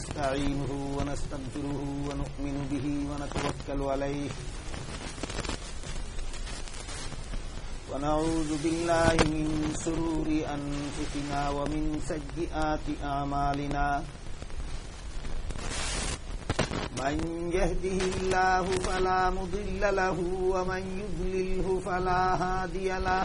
ونستعينه ونستغفره ونؤمن به ونتوكل عليه ونعوذ بالله من سرور أنفسنا ومن سيئات أعمالنا من يهده الله فلا مضل له ومن يضلله فلا هادي له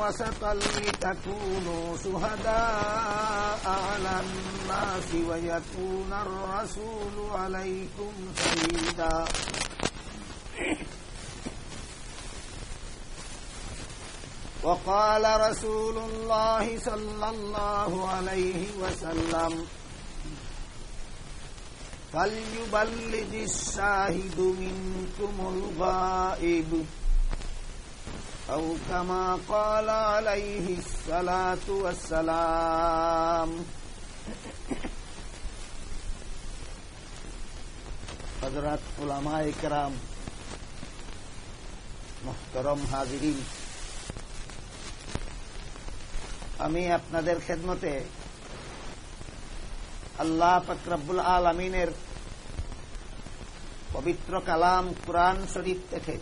وسطا لتكونوا شهداء على الناس ويكون الرسول عليكم شهيدا. وقال رسول الله صلى الله عليه وسلم فليبلغ الشاهد منكم الغائب. أو كما قال عليه الصلاة والسلام حضرات علماء کرام محترم হাজিরিন আমি আপনাদের খেদমতে আল্লাহ ফকরাবুল আলমিনের পবিত্র কালাম কোরআন শরীফ থেকে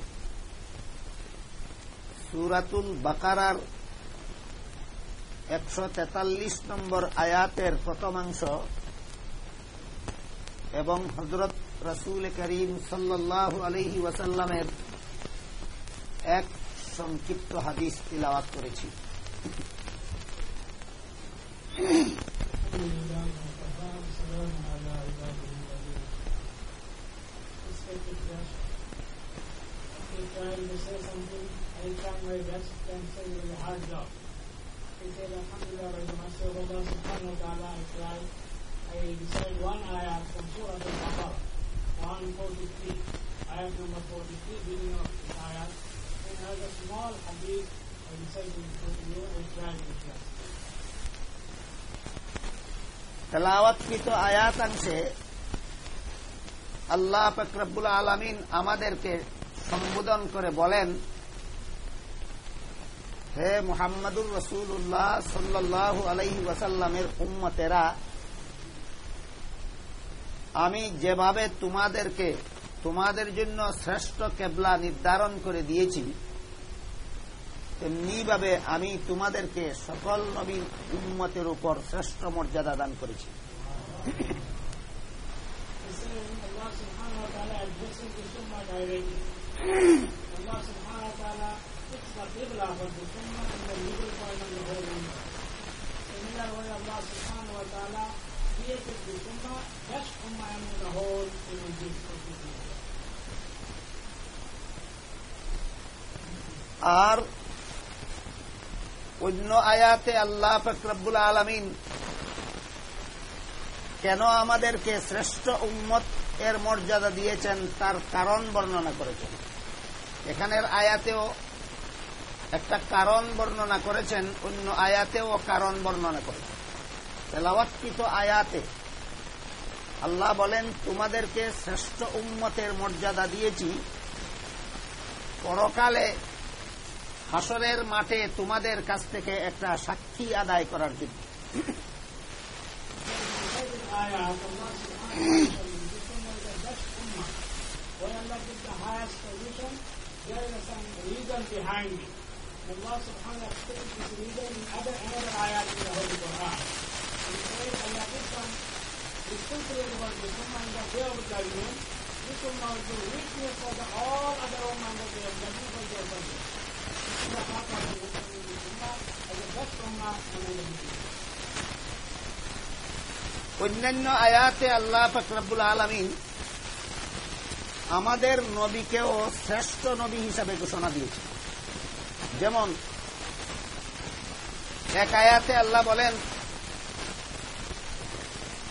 সুরাতুল বাকারার একশো তেতাল্লিশ নম্বর আয়াতের প্রথমাংশ এবং হজরত রসুল করিম সাল্লাহ আলহি ওয়াসাল্লামের এক সংক্ষিপ্ত হাদিস তিলাওয়াত করেছি। Trying to say something, I try my best and say really hard job. He said, Alhamdulillah, by the mercy of Allah subhanahu wa ta'ala, I tried. I decided one ayat from Surah Al-Baqarah, 143, ayat number 43, beginning of the ayat. And as a small hadith, I decided to put you and try my best. তেলাওয়াতকৃত আয়াতাংশে আল্লাহ ফকরাবুল আলমিন আমাদেরকে সম্বোধন করে বলেন হে মুহাম্মদুর রসুল্লাহ সাল্লাহ আলহি ওয়াসাল্লামের উম্মতেরা আমি যেভাবে তোমাদেরকে তোমাদের জন্য শ্রেষ্ঠ কেবলা নির্ধারণ করে দিয়েছি তেমনিভাবে আমি তোমাদেরকে সকল নবীন উম্মতের উপর শ্রেষ্ঠ মর্যাদা দান করেছি Allah subhanahu wa ta'ala. Allah subhanahu wa fixed the Qibla for the Sunnah in the middle point of the whole Ummah. Similar way Allah subhanahu wa আর অন্য আয়াতে আল্লাহ ফকরাবুল আলমিন কেন আমাদেরকে শ্রেষ্ঠ উম্মত এর মর্যাদা দিয়েছেন তার কারণ বর্ণনা করেছেন। এখানের আয়াতেও একটা কারণ বর্ণনা করেছেন, অন্য আয়াতেও কারণ বর্ণনা করেছেন। তেলাওয়াতকৃত আয়াতে আল্লাহ বলেন তোমাদেরকে শ্রেষ্ঠ উন্মতের মর্যাদা দিয়েছি পরকালে হাসরের মাঠে তোমাদের কাছ থেকে একটা সাক্ষী আদায় করার জন্য. Allah subhanahu wa ta'ala is the reason in other, other ayat in the Holy Quran. considering one the command that they are carrying, this command is weakness for the all other command that they are carrying for their body. This is the heart of the Ummah as the best Ummah among the Muslims. অন্যান্য আয়াতে আল্লাহ ফকরাবুল আলমিন আমাদের নবীকেও শ্রেষ্ঠ নবী হিসাবে ঘোষণা দিয়েছে যেমন এক আয়াতে আল্লাহ বলেন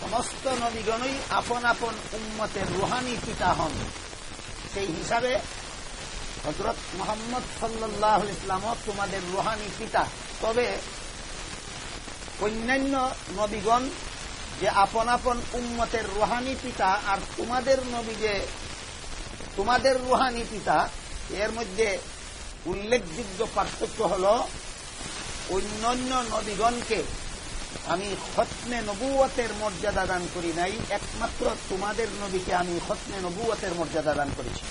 সমস্ত নবীগণই আপন আপন উম্মতের রুহানি পিতা হন। সেই হিসাবে হজরত মোহাম্মদ সাল্লাহ ইসলামও তোমাদের রুহানি পিতা। তবে অন্যান্য নবীগণ যে আপন আপন উম্মতের রুহানি পিতা আর তোমাদের নবী যে তোমাদের রুহানি পিতা, এর মধ্যে উল্লেখযোগ্য পার্থক্য হল অন্যান্য নবীগণকে আমি খতনে নবুয়তের মর্যাদা দান করি নাই একমাত্র তোমাদের নবীকে আমি খতনে নবুয়তের মর্যাদা দান করেছি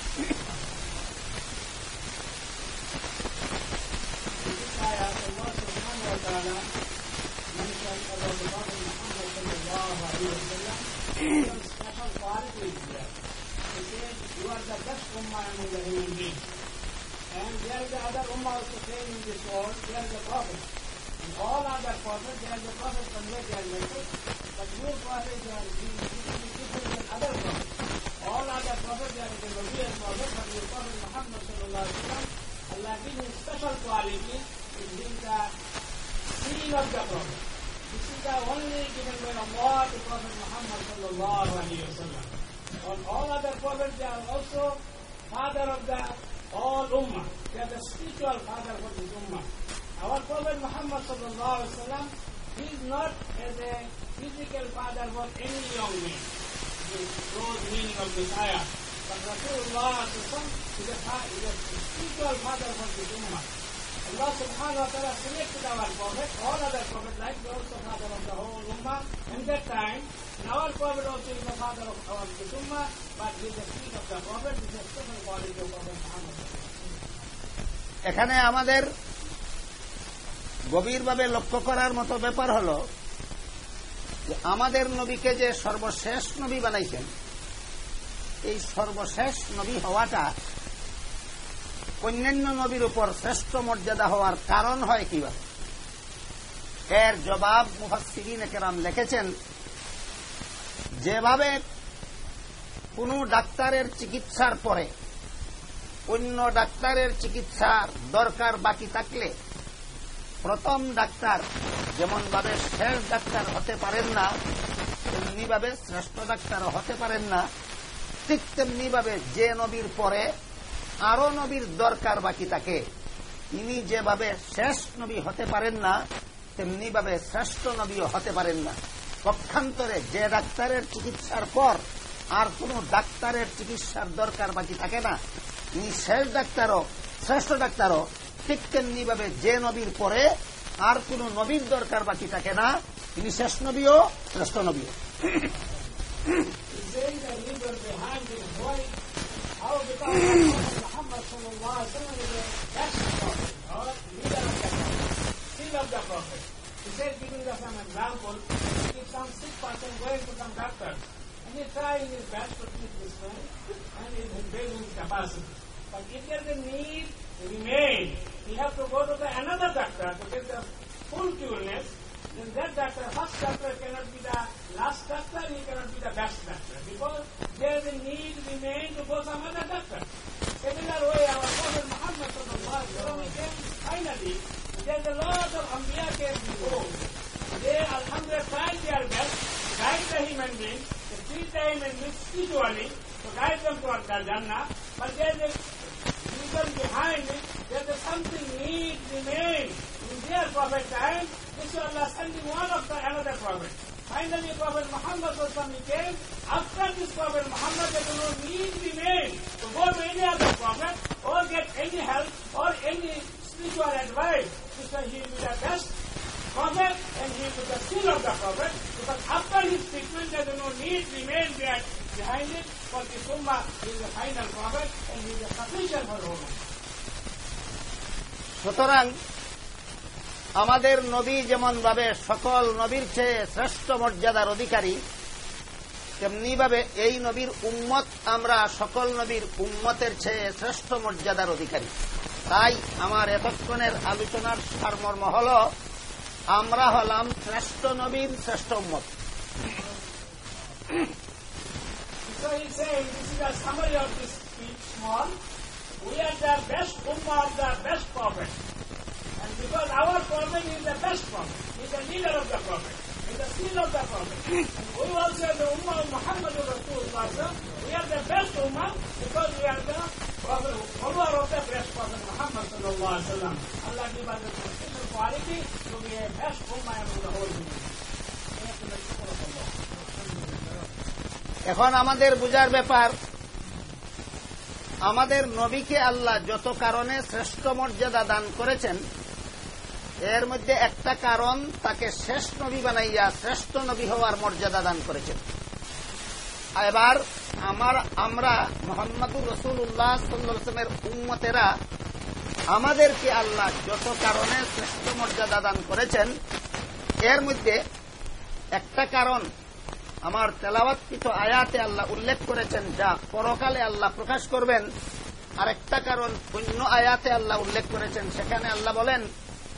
And there is the other ummah also saying in this world, there is a prophet. All other prophets, there is a prophet convey their message, but your prophet, they are different than other prophets. All other prophets, they are the Nabiya prophet, but your prophet Muhammad sallallahu alaihi wasallam, Allah gives special quality, is being the seal of the prophet. This is the only given by Allah to Prophet Muhammad sallallahu alaihi wasallam. On all other prophets, they are also father of the all ummah. They are the spiritual father for this ummah. Our Prophet Muhammad sallallahu alaihi wasallam, he is not as a physical father for any young man. The broad meaning of this ayah. But Rasulullah is a, fa- is a spiritual father for this ummah. Allah subhanahu wa ta'ala selected our Prophet, all other prophets, like the also father of the whole ummah, in that time, and our Prophet also is the father of our this ummah, but he is the seed of the Prophet, he is a special quality of Prophet Muhammad. এখানে আমাদের গভীরভাবে লক্ষ্য করার মতো ব্যাপার হল আমাদের নবীকে যে সর্বশেষ নবী বানাইছেন, এই সর্বশেষ নবী হওয়াটা অন্যান্য নবীর উপর শ্রেষ্ঠ মর্যাদা হওয়ার কারণ হয় কীভাবে এর জবাব মুফাসিরিন কেরাম লিখেছেন, যেভাবে কোন ডাক্তারের চিকিৎসার পরে অন্য ডাক্তারের চিকিৎসার দরকার বাকি থাকলে প্রথম ডাক্তার যেমন ভাবে শেষ ডাক্তার হতে পারেন না তেমনি ভাবে শ্রেষ্ঠ ডাক্তার হতে পারেন না, ঠিক তেমনি ভাবে যে নবীর পরে আরও নবীর দরকার বাকি থাকে। তিনি যেভাবে শেষ নবী হতে পারেন না তেমনি ভাবে শ্রেষ্ঠ নবীও হতে পারেন না। পক্ষান্তরে যে ডাক্তারের চিকিৎসার পর আর কোন ডাক্তারের চিকিৎসার দরকার বাকি থাকে না। তিনি শেষ ডাক্তারও, শ্রেষ্ঠ ডাক্তারও ঠিক শিখতেননি ভাবে যে নবীর পরে আর কোন নবীর দরকার বাকি থাকে না। তিনি শেষ নবীও, শ্রেষ্ঠ নবীও। Remain. He have to go to the another doctor to get the full cureness, then that doctor, first doctor cannot be the last doctor, he cannot be the best doctor, because there is a need remain to go some other doctor. Similar way, our Prophet Muhammad came finally, there is a lot of Anbiya came before. They, Alhamdulillah, tried their best, guide the human being, to treat the human being spiritually, to guide them towards the Jannah, but there is a reason behind it, there is something need remain. In their prophet time, this is Allah sending one of the another prophet. Finally, Prophet Muhammad Sallallahu Alaihi Wasallam came. After this Prophet Muhammad, there is no need remain to go to any other prophet or get any help or any spiritual advice. Because he will be the best prophet and he will be the seal of the prophet. Because after his treatment, there is no need remain that behind it, but the Ummah is the final prophet and he is the sufficient for the Ummah. সুতরাং আমাদের নবী যেমন ভাবে সকল নবীর চেয়ে শ্রেষ্ঠ মর্যাদার অধিকারী তেমনি ভাবে এই নবীর উম্মত আমরা সকল নবীর উম্মতের চেয়ে শ্রেষ্ঠ মর্যাদার অধিকারী তাই আমার এতক্ষণের আলোচনার সারমর্ম হল, আমরা হলাম শ্রেষ্ঠ নবীর শ্রেষ্ঠ উম্মত. We are the best Ummah of the best prophet. Because our prophet is the best prophet, he's the leader of the prophet, he's the seal of the prophet. We also are the Ummah of Muhammad Rasulullah. We are the best Ummah because we are the prophet, follower of the best prophet Muhammad sallallahu alaihi wasallam. Allah give us the special quality to be a best Ummah among the whole have Allah. এখন আমাদের বুঝার ব্যাপার আমাদের নবীকে আল্লাহ যত কারণে শ্রেষ্ঠ মর্যাদা দান করেছেন এর মধ্যে একটা কারণ, তাকে শ্রেষ্ঠ নবী বানাইয়া শ্রেষ্ঠ নবী হওয়ার মর্যাদা দান করেছেন এবার আমার, আমরা মোহাম্মদুর রসুল্লাহ সাল্লামের উম্মতেরা আমাদেরকে আল্লাহ যত কারণে শ্রেষ্ঠ মর্যাদা দান করেছেন, এর মধ্যে একটা কারণ, আমার তেলাওয়াতকৃত আয়াতে আল্লাহ উল্লেখ করেছেন, যা পরকালে আল্লাহ প্রকাশ করবেন। আরেকটা কারণ, অন্য আয়াতে আল্লাহ উল্লেখ করেছেন, সেখানে আল্লাহ বলেন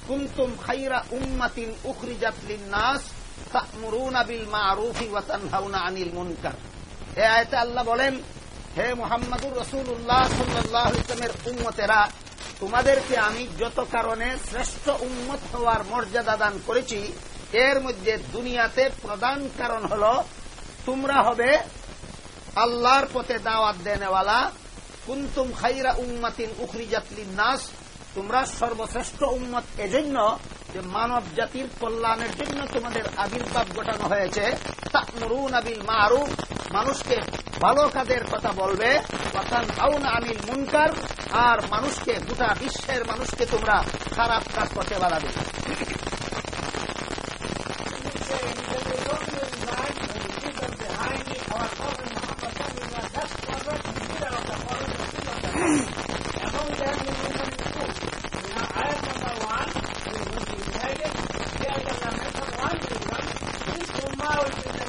কুন্তুম খাইরা উম্মাতিন উখরিজাত লিন-নাস তা'মুরুনা বিল মা'রুফি ওয়া তানহাউনা আনিল মুনকার। এই আয়াতে আল্লাহ বলেন, হে মুহাম্মদুর রাসূলুল্লাহ সাল্লাল্লাহু আলাইহি ওয়াসাল্লামের উম্মতেরা, তোমাদেরকে আমি যত কারণে শ্রেষ্ঠ উম্মত হওয়ার মর্যাদা দান করেছি, এর মধ্যে দুনিয়াতে প্রধান কারণ হল, তোমরা হবে আল্লাহর পথে দাওয়াত দেনেওয়ালা কুন্তুম খাইরা উম্মাতিন উখরিজাতলিন নাস তোমরা সর্বশ্রেষ্ঠ উম্মত এজন্য যে মানব জাতির কল্যাণের জন্য তোমাদের আবির্ভাব ঘটানো হয়েছে। তাকমুরুন আবিল মারুফ। মানুষকে ভালো কাজের কথা বলবে। আউন মুনকার। আর মানুষকে, গোটা বিশ্বের মানুষকে তোমরা খারাপ কাজ করতে বাড়াবে।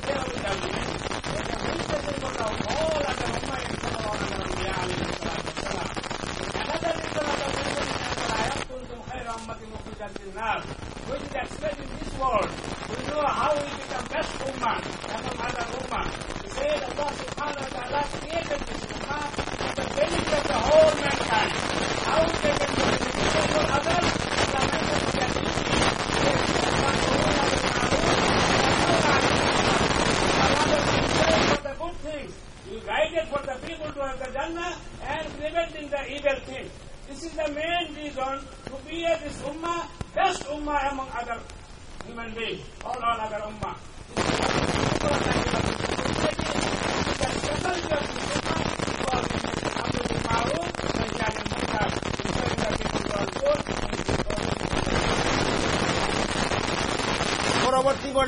Gracias.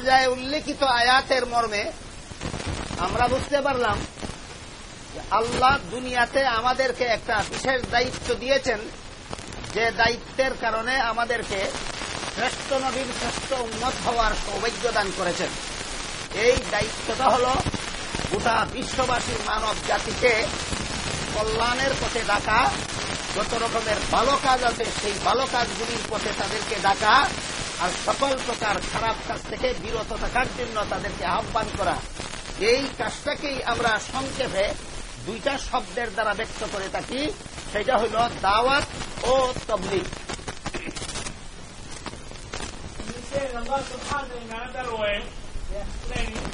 পর্যায়ে উল্লেখিত আয়াতের মর্মে আমরা বুঝতে পারলাম আল্লাহ দুনিয়াতে আমাদেরকে একটা বিশেষ দায়িত্ব দিয়েছেন, যে দায়িত্বের কারণে আমাদেরকে শ্রেষ্ঠ নবীর শ্রেষ্ঠ উন্মত হওয়ার সৌভাগ্য দান করেছেন। এই দায়িত্বটা হল গোটা বিশ্ববাসী মানব জাতিকে কল্যাণের পথে ডাকা, যত রকমের ভালো কাজ আছে সেই ভালো কাজগুলির পথে তাদেরকে ডাকা আর সকল প্রকার খারাপ কাজ থেকে বিরত থাকার জন্য তাদেরকে আহ্বান করা এই কাজটাকেই আমরা সংক্ষেপে দুইটা শব্দের দ্বারা ব্যক্ত করে থাকি সেটা হল দাওয়াত ও তবলিগ He says Allah subhanahu in another way, he explaining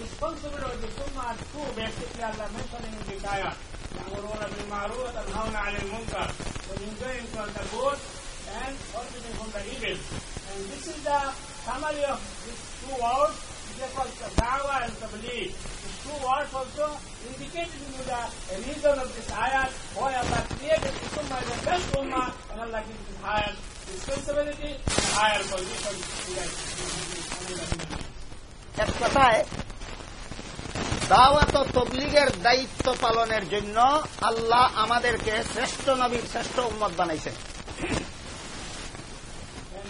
responsibility of the Ummah are two basically Allah mentioning in the ayah. يأمرون بالمعروف وتنهون عن المنكر. So enjoying from the good and forbidding from the evil. And this is the summary of these two words. They called the da'wah and tabligh. These two words also indicated in the reason of this ayah why Allah created this ummah as the best ummah and Allah gives this higher responsibility and higher position to the এক কথায় দাওয়াত তবলিগের দায়িত্ব পালনের জন্য আল্লাহ আমাদেরকে শ্রেষ্ঠ নবীর শ্রেষ্ঠ উম্মত বানাইছেন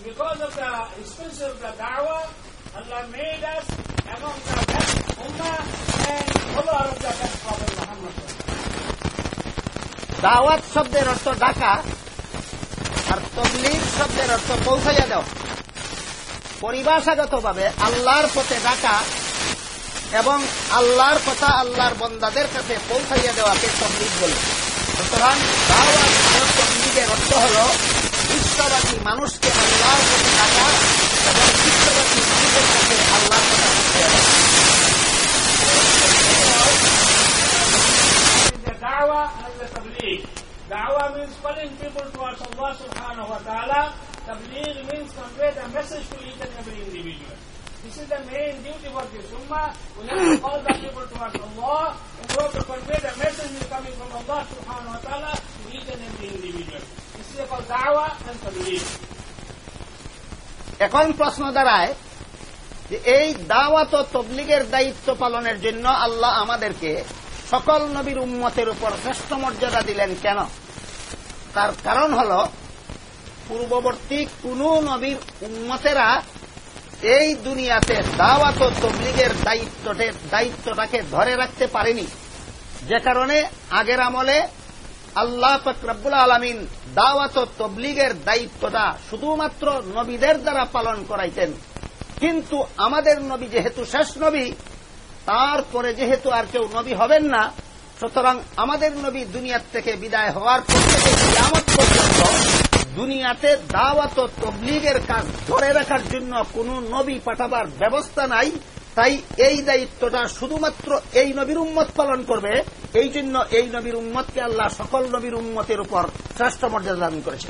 because of the expense of the da'wah, Allah made us among the best ummah and follower of the best Prophet Muhammad. দাওয়াত শব্দের অর্থ ডাকা আর তবলিগ শব্দের অর্থ পৌঁছাইয়া দেওয়া পরিভাষাগতভাবে আল্লাহর পথে ডাকা এবং আল্লাহর কথা আল্লাহর বন্দাদের কাছে পৌঁছাইয়া দেওয়াকে তবলিগ বলে সুতরাং দাওয়াত তবলিগের অর্থ হল বিশ্ববাসী মানুষকে আল্লাহর পথে ডাকা এবং বিশ্ববাসী মানুষের কাছে আল্লাহর কথা পৌঁছাইয়া দেওয়া is the da'wah and the tabligh. Da'wah means calling people towards Allah subhanahu wa ta'ala. Tabligh means convey the message to each and every individual. This is the main duty for this ummah. We have to call the people towards Allah and we have to convey the message which is coming from Allah subhanahu wa ta'ala to each and every individual. এখন প্রশ্ন দাঁড়ায় যে এই দাওয়াত ও তবলিগের দায়িত্ব পালনের জন্য আল্লাহ আমাদেরকে সকল নবীর উম্মতের উপর শ্রেষ্ঠ মর্যাদা দিলেন কেন? তার কারণ হল, পূর্ববর্তী কোন নবীর উম্মতেরা এই দুনিয়াতে দাওয়াত ও তবলিগের দায়িত্বটাকে ধরে রাখতে পারেনি। যে কারণে আগের আমলে আল্লাহ ফকরাবুল আলমিন দাওয়াত তবলিগের দায়িত্বটা শুধুমাত্র নবীদের দ্বারা পালন করাইতেন। কিন্তু আমাদের নবী যেহেতু শেষ নবী, তারপরে যেহেতু আর কেউ নবী হবেন না, সুতরাং আমাদের নবী দুনিয়ার থেকে বিদায় হওয়ার পর থেকে কিয়ামত পর্যন্ত দুনিয়াতে দাওয়াত তবলিগের কাজ ধরে রাখার জন্য কোন নবী পাঠাবার ব্যবস্থা নাই। তাই এই দায়িত্বটা শুধুমাত্র এই নবীর উম্মত পালন করবে। এই জন্য এই নবীর উম্মতকে আল্লাহ সকল নবীর উম্মতের উপর শ্রেষ্ঠ মর্যাদা দান করেছে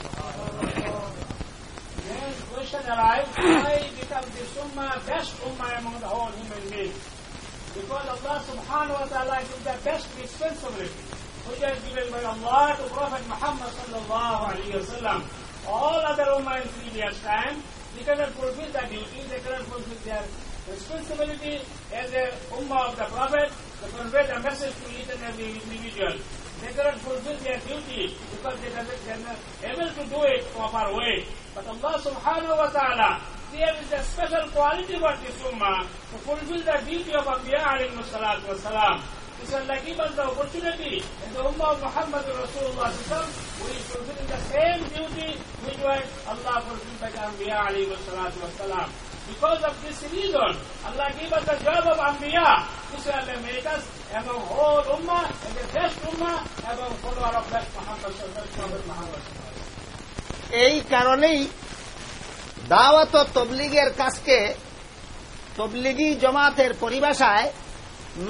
because they fulfill their duties, they cannot fulfill their responsibility as a ummah of the Prophet to convey the message to each and every individual. They cannot fulfill their duty because they are not able to do it proper way. But Allah subhanahu wa ta'ala, there is a special quality for this ummah to fulfill the duty of Anbiya alayhi salatu wa salam. This Allah give us the opportunity in the ummah of Muhammad Rasulullah sallam, we is fulfilling the same duty which was Allah fulfilled by the Anbiya alayhi salatu wa salam. Because of this reason, Allah gave us the job of Anbiya. Allah make us among whole Ummah and the best Ummah among follower of that Muhammad Muhammad এই কারণেই দাওয়াত তবলিগের কাজকে তবলিগি জমাতের পরিভাষায়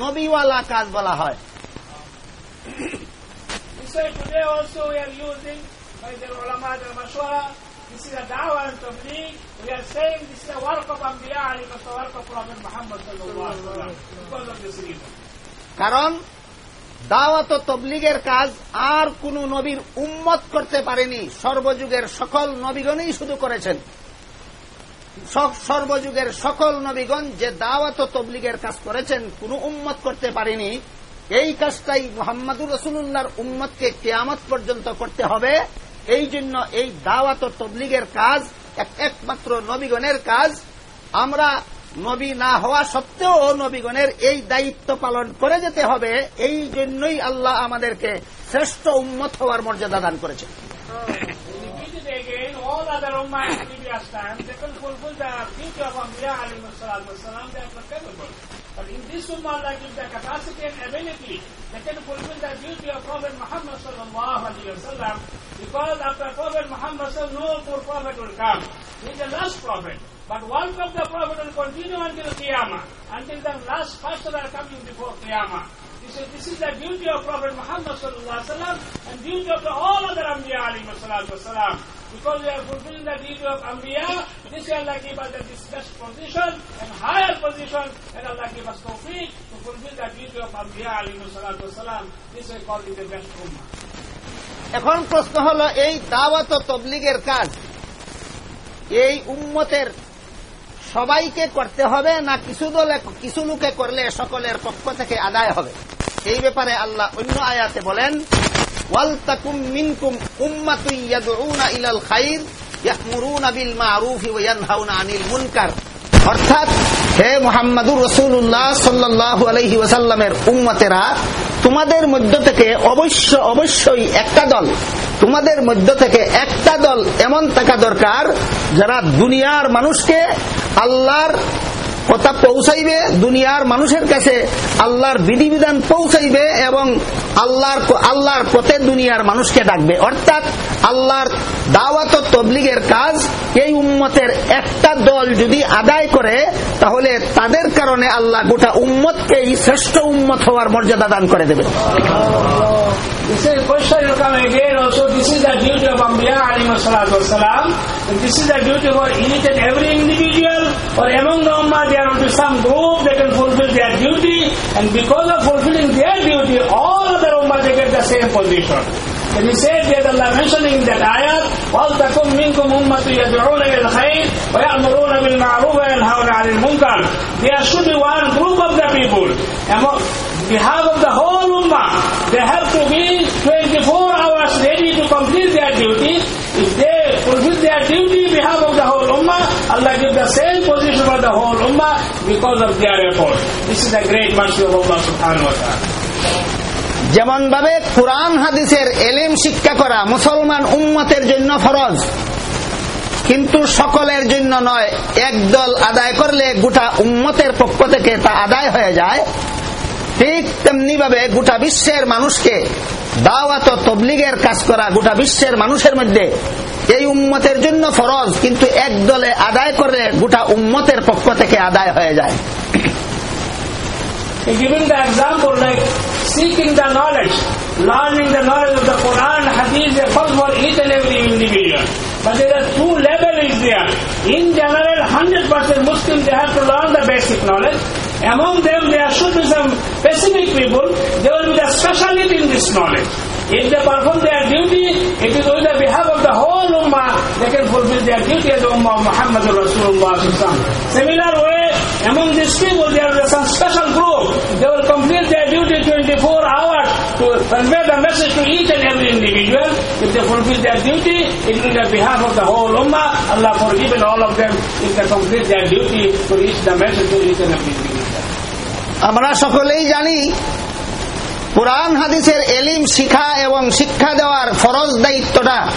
নবীওয়ালা কাজ বলা হয় today also we are using by the ulama the mashwara. This is a da'wah. We are saying this is a work of Anbiya alayhi wa sallam, work of Prophet Muhammad sallallahu alaihi wasallam. কারণ দাওয়াত তবলিগের কাজ আর কোন নবীর উম্মত করতে পারেনি সর্বযুগের সকল নবীগণই শুধু করেছেন সর্বযুগের সকল নবীগণ যে দাওয়াত তবলিগের কাজ করেছেন কোন উম্মত করতে পারেনি এই কাজটাই মোহাম্মদুর রসুল্লাহর উম্মতকে কেয়ামত পর্যন্ত করতে হবে এই জন্য এই দাওয়াত তবলিগের কাজ, এক- একমাত্র নবীগণের কাজ। আমরা নবী না হওয়া সত্ত্বেও নবীগণের এই দায়িত্ব পালন করে যেতে হবে। এই জন্যই আল্লাহ আমাদেরকে শ্রেষ্ঠ উম্মত হওয়ার মর্যাদা দান করেছে in this ummah, Allah gives the capacity and ability, they can fulfill the duty of Prophet Muhammad sallallahu alayhi wa sallam, because after Prophet Muhammad no more prophet will come. He is the last prophet. But work of the prophet will continue until Qiyamah, until the last person are coming before Qiyamah. This is, this is the duty of Prophet Muhammad sallallahu and duty of all other Anbiya alayhi wasalam. Because we are fulfilling the duty of Anbiya, this will Allah give us this best position and higher position and Allah give us tawfiq to fulfill the duty of Anbiya alayhi wasalam. This we call it the best ummah. এখন প্রশ্ন হল এই দাওয়াত তবলিগের কাজ এই উম্মতের সবাইকে করতে হবে না কিছু দলে কিছু লোকে করলে সকলের পক্ষ থেকে আদায় হবে এই ব্যাপারে আল্লাহ অন্য আয়াতে বলেন ওয়ালতাকুম মিনকুম উম্মাতুন ইয়াদউনা ইলাল খাইর ইয়া'মুরুনা বিল মা'রুফি ওয়া ইয়ানহাউনা আনিল মুনকার। অর্থাৎ, হে মোহাম্মদুর রসুল্লাহ সাল্লাহ আলহি ওয়াসাল্লামের উম্মতেরা, তোমাদের মধ্য থেকে অবশ্য অবশ্যই একটা দল, তোমাদের মধ্য থেকে একটা দল এমন থাকা দরকার, যারা দুনিয়ার মানুষকে আল্লাহর কথা পৌঁছাইবে দুনিয়ার মানুষের কাছে আল্লাহর বিধিবিধান পৌঁছাইবে এবং আল্লাহর আল্লাহর পথে দুনিয়ার মানুষকে ডাকবে। অর্থাৎ আল্লাহর দাওয়াত তবলিগের কাজ এই উম্মতের একটা দল যদি আদায় করে, তাহলে তাদের কারণে আল্লাহ গোটা উম্মতকেই শ্রেষ্ঠ উম্মত হওয়ার মর্যাদা দান করে দেবে। This or among the Ummah there will be some group that can fulfill their duty and because of fulfilling their duty all other Ummah they get the same position. And he said that Allah mentioning in that ayat, وَلْتَكُمْ مِنْكُمْ أُمَّةٌ يَدْعُونَ إِلَى الْخَيْرِ وَيَأْمُرُونَ بِالْمَعْرُوفِ وَيَنْهَوْنَ عَنِ الْمُنكَرِ There should be one group of the people among behalf of the whole Ummah. They have to be 24 hours ready to complete their duty. If they fulfill their duty behalf of the whole Ummah, Allah gives the same position for the whole Ummah because of their effort. This is a great mercy of Allah subhanahu wa ta'ala. যেমন ভাবে কোরআন হাদিসের এলেম শিক্ষা করা মুসলমান উম্মতের জন্য ফরজ, কিন্তু সকলের জন্য নয়, একদল আদায় করলে গোটা উম্মতের পক্ষ থেকে তা আদায় হয়ে যায় ঠিক তেমনি ভাবে গোটা বিশ্বের মানুষকে দাওয়াত তবলিগের কাজ করা গোটা বিশ্বের মানুষের মধ্যে এই উম্মতের জন্য ফরজ কিন্তু এক দলে আদায় করলে গোটা উম্মতের পক্ষ থেকে আদায় হয়ে যায় giving the example like seeking the knowledge, learning the knowledge of the Quran, Hadith, the first for each and every individual. But there are two there. In general, 100% Muslims, they have to learn the basic knowledge. Among them, there should be some specific people, they will be the speciality in this knowledge. If they perform their duty, it is on the behalf of the whole Ummah, they can fulfill their duty as the Ummah of Muhammad Rasulullah. Similar way, among these people, there is some special group. They will complete their duty 24 hours to convey the message to each and every individual. If they fulfill their duty, it is on the behalf of the whole Ummah. Allah forgiven all of them if they complete their duty to reach the message to each and every individual. আমরা সকলেই জানি কোরআন হাদিসের এলিম শিখা এবং শিক্ষা দেওয়ার ফরজ দায়িত্বটা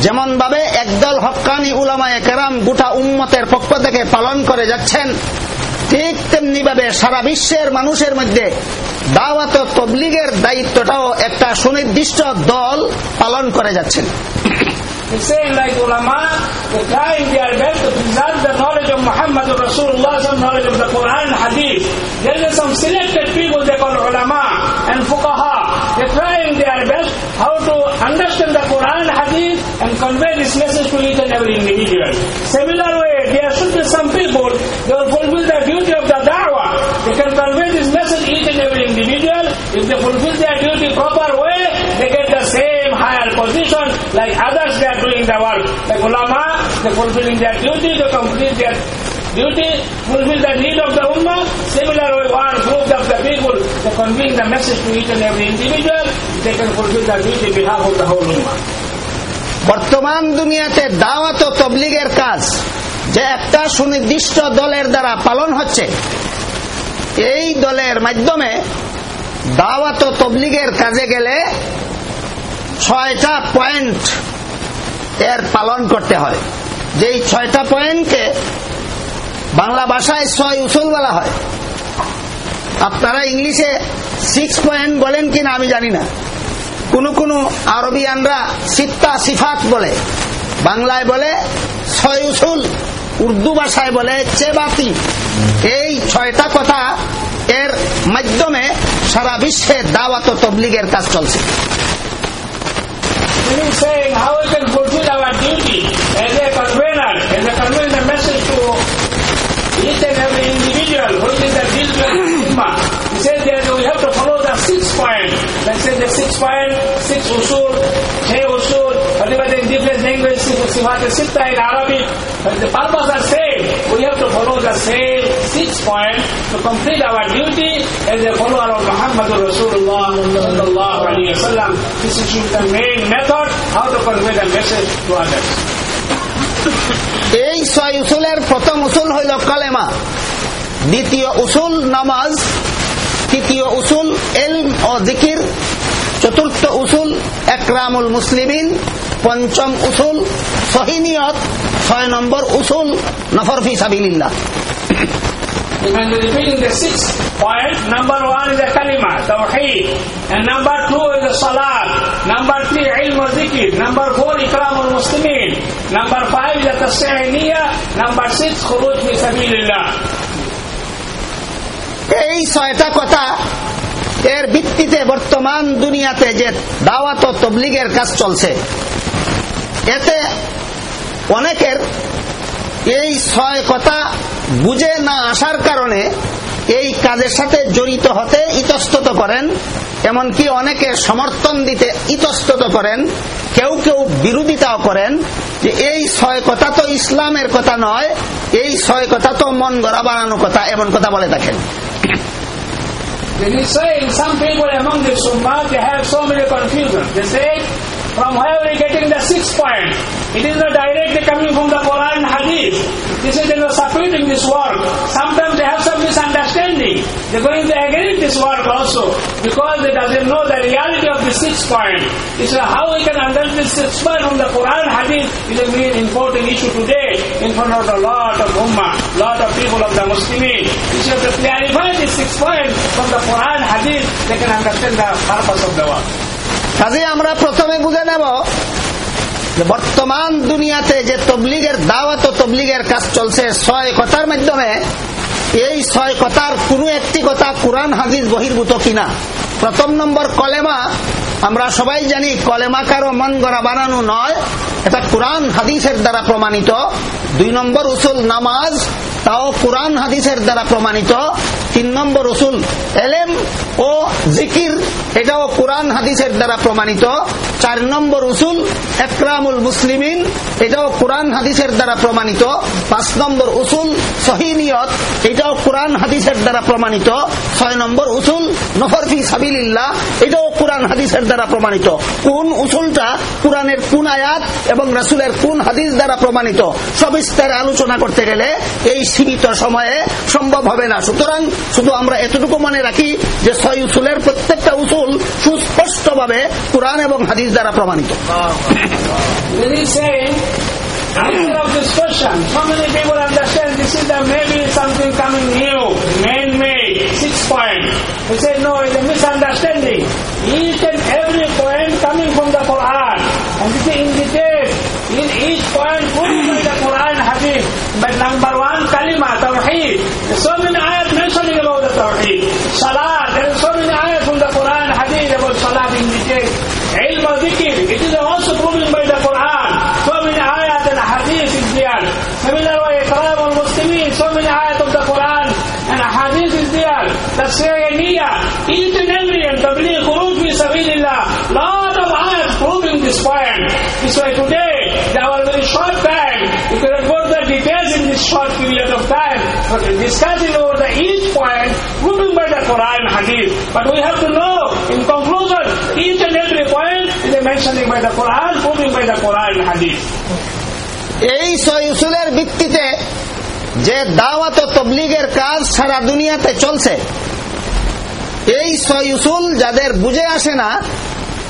যেমন ভাবে একদল হকানি উলামায় কেরাম গোটা উন্মতের পক্ষ থেকে পালন করে যাচ্ছেন, ঠিক তেমনি ভাবে সারা বিশ্বের মানুষের মধ্যে দাওয়াত তবলিগের দায়িত্বটাও একটা সুনির্দিষ্ট দল পালন করে যাচ্ছেন। ওলামা and fuqaha. They're trying their best how to understand the Quran, Hadith and convey this message to each and every individual. Similar way, there should be some people, they will fulfill the duty of the da'wah. They can convey this message to each and every individual. If they fulfill their duty proper way, they get the same higher position like others they are doing the work. The ulama, they fulfilling their duty to complete their duty, fulfill the need of the ummah. Similar way, one group of the people, they conveying the message to each and every individual, they can fulfill the duty on behalf of the whole ummah. বর্তমান দুনিয়াতে দাওয়াত তবলিগের কাজ যে একটা সুনির্দিষ্ট দলের দ্বারা পালন হচ্ছে এই দলের মাধ্যমে দাওয়াত তবলিগের কাজে গেলে ছয়টা পয়েন্ট এর পালন করতে হয় যেই ছয়টা পয়েন্টকে বাংলা ভাষায় ছয় উসুল বলা হয় আপনারা ইংলিশে সিক্স পয়েন্ট বলেন কিনা আমি জানি না। কোন কোন আরবিয়ানরা সিত্তা, সিফাত বলে। বাংলায় বলে ছয় উসুল, উর্দু ভাষায় বলে চেবাতি এই ছয়টা কথা এর মাধ্যমে সারা বিশ্বে দাওয়াত তবলিগের কাজ চলছে। Each and every individual who the six point. Let's say the six point, six usul, छह usul, whatever the different language, sifat sitta in Arabic, but the purpose are same. We have points to complete our duty as a follower of Muhammad Rasulullah sallallahu alayhi wa sallam. This is the main method how to convey the message to others. এই ছয় উসুলের প্রথম উসুল হইল কলেমা দ্বিতীয় উসুল নামাজ তৃতীয় উসুল এলম ও জিকির চতুর্থ উসুল একরামুল মুসলিমিন পঞ্চম উসুল সহিনিয়ত ছয় নম্বর উসুল নফর ফি সাবিল্লাহ When repeating the sixth point, number one is the kalima, tawheed, and number two is the salat, number three ilm al zikr, number four ikram al muslimin, number five is the tasawwaniya, number six khuruj fi sabilillah. এই ছয়টা কথা এর ভিত্তিতে বর্তমান দুনিয়াতে যে দাওয়াত তবলিগের কাজ চলছে, এতে অনেকের এই ছয় কথা বুঝে না আসার কারণে এই কাজের সাথে জড়িত হতে ইতস্তত করেন, এমনকি অনেকে সমর্থন দিতে ইতস্তত করেন, কেউ কেউ বিরোধিতাও করেন যে এই ছয় কথা তো ইসলামের কথা নয়, এই ছয় কথা তো মন গড়া বানানো কথা, এমন কথা বলে থাকেন। Then he's saying some people among the Sunnah, they have so many confusion. They say, from where are we getting the six point? It is not directly coming from the Quran Hadith. This is they are supporting this work. Sometimes they have some misunderstanding. They're going to agree this work also because they doesn't know the reality of the six point. Is how we can understand this six point from the Quran Hadith is a very important issue today in front of a lot of Ummah, lot of people of the Muslimin. We to clarify this six point from the Quran Hadith, they can understand the purpose of the work. কাজে আমরা প্রথমে বুঝে নেব বর্তমান দুনিয়াতে যে তবলিগের দাওয়াত তবলিগের কাজ চলছে ছয় কথার মাধ্যমে, এই ছয় কথার কোনো একটি কথা কোরআন, হাদিস বহির্ভূত কিনা? প্রথম নম্বর কলেমা, আমরা সবাই জানি কলেমা কারও মন গড়া বানানো নয়, এটা কোরআন, হাদিসের দ্বারা প্রমাণিত। দুই নম্বর উসুল নামাজ তাও কোরআন হাদিসের দ্বারা প্রমাণিত। তিন নম্বর উসুল, এলেম ও জিকির, এটাও কোরআন হাদিসের দ্বারা প্রমাণিত। চার নম্বর উসুল, একরামুল মুসলিমিন, এটাও কোরআন হাদিসের দ্বারা প্রমাণিত। পাঁচ নম্বর উসুল সহিনিয়ত এটাও কোরআন হাদিসের দ্বারা প্রমাণিত। ছয় নম্বর উসুল নফরফি সাবিল্লাহ এটাও কোরআন হাদিসের দ্বারা প্রমাণিত। কোন উসুলটা কোরআনের কোন আয়াত এবং রাসুলের কোন হাদিস দ্বারা প্রমাণিত? সবিস্তারে আলোচনা করতে গেলে এই সীমিত সময়ে সম্ভব হবে না সুতরাং শুধু আমরা এতটুকু মনে রাখি যে ছয় উসুলের প্রত্যেকটা উসুল সুস্পষ্টভাবে কোরআন এবং হাদিস দ্বারা প্রমাণিত answer of this question, many people understand this is the maybe something coming new, man-made, six point. He said, no, it's a misunderstanding. Each and every point coming from the There's so many ayat mentioning about the tawheed. Salat, there are so many ayat from the Quran Hadith about salat indicate. Ilm al dhikr, it is also proven by the Quran. So many ayat and hadith is there. Similarly, Ikram al Muslimin, so many ayat of the Quran and hadith is there. The Siriyaniya, each and every and Tabligh, Quruj fi Sabilillah, lot of ayat proving this point. This way today, short period of time, but discussing over the each point proving by the Quran and hadith. But we have to know, in conclusion, each and every point is mentioning by the Quran, proving by the Quran and hadith. এই ছয় ভিত্তিতে যে দাওয়াত ও তবলিগের কাজ সারা দুনিয়াতে চলছে এই ছয় যাদের বুঝে আসে না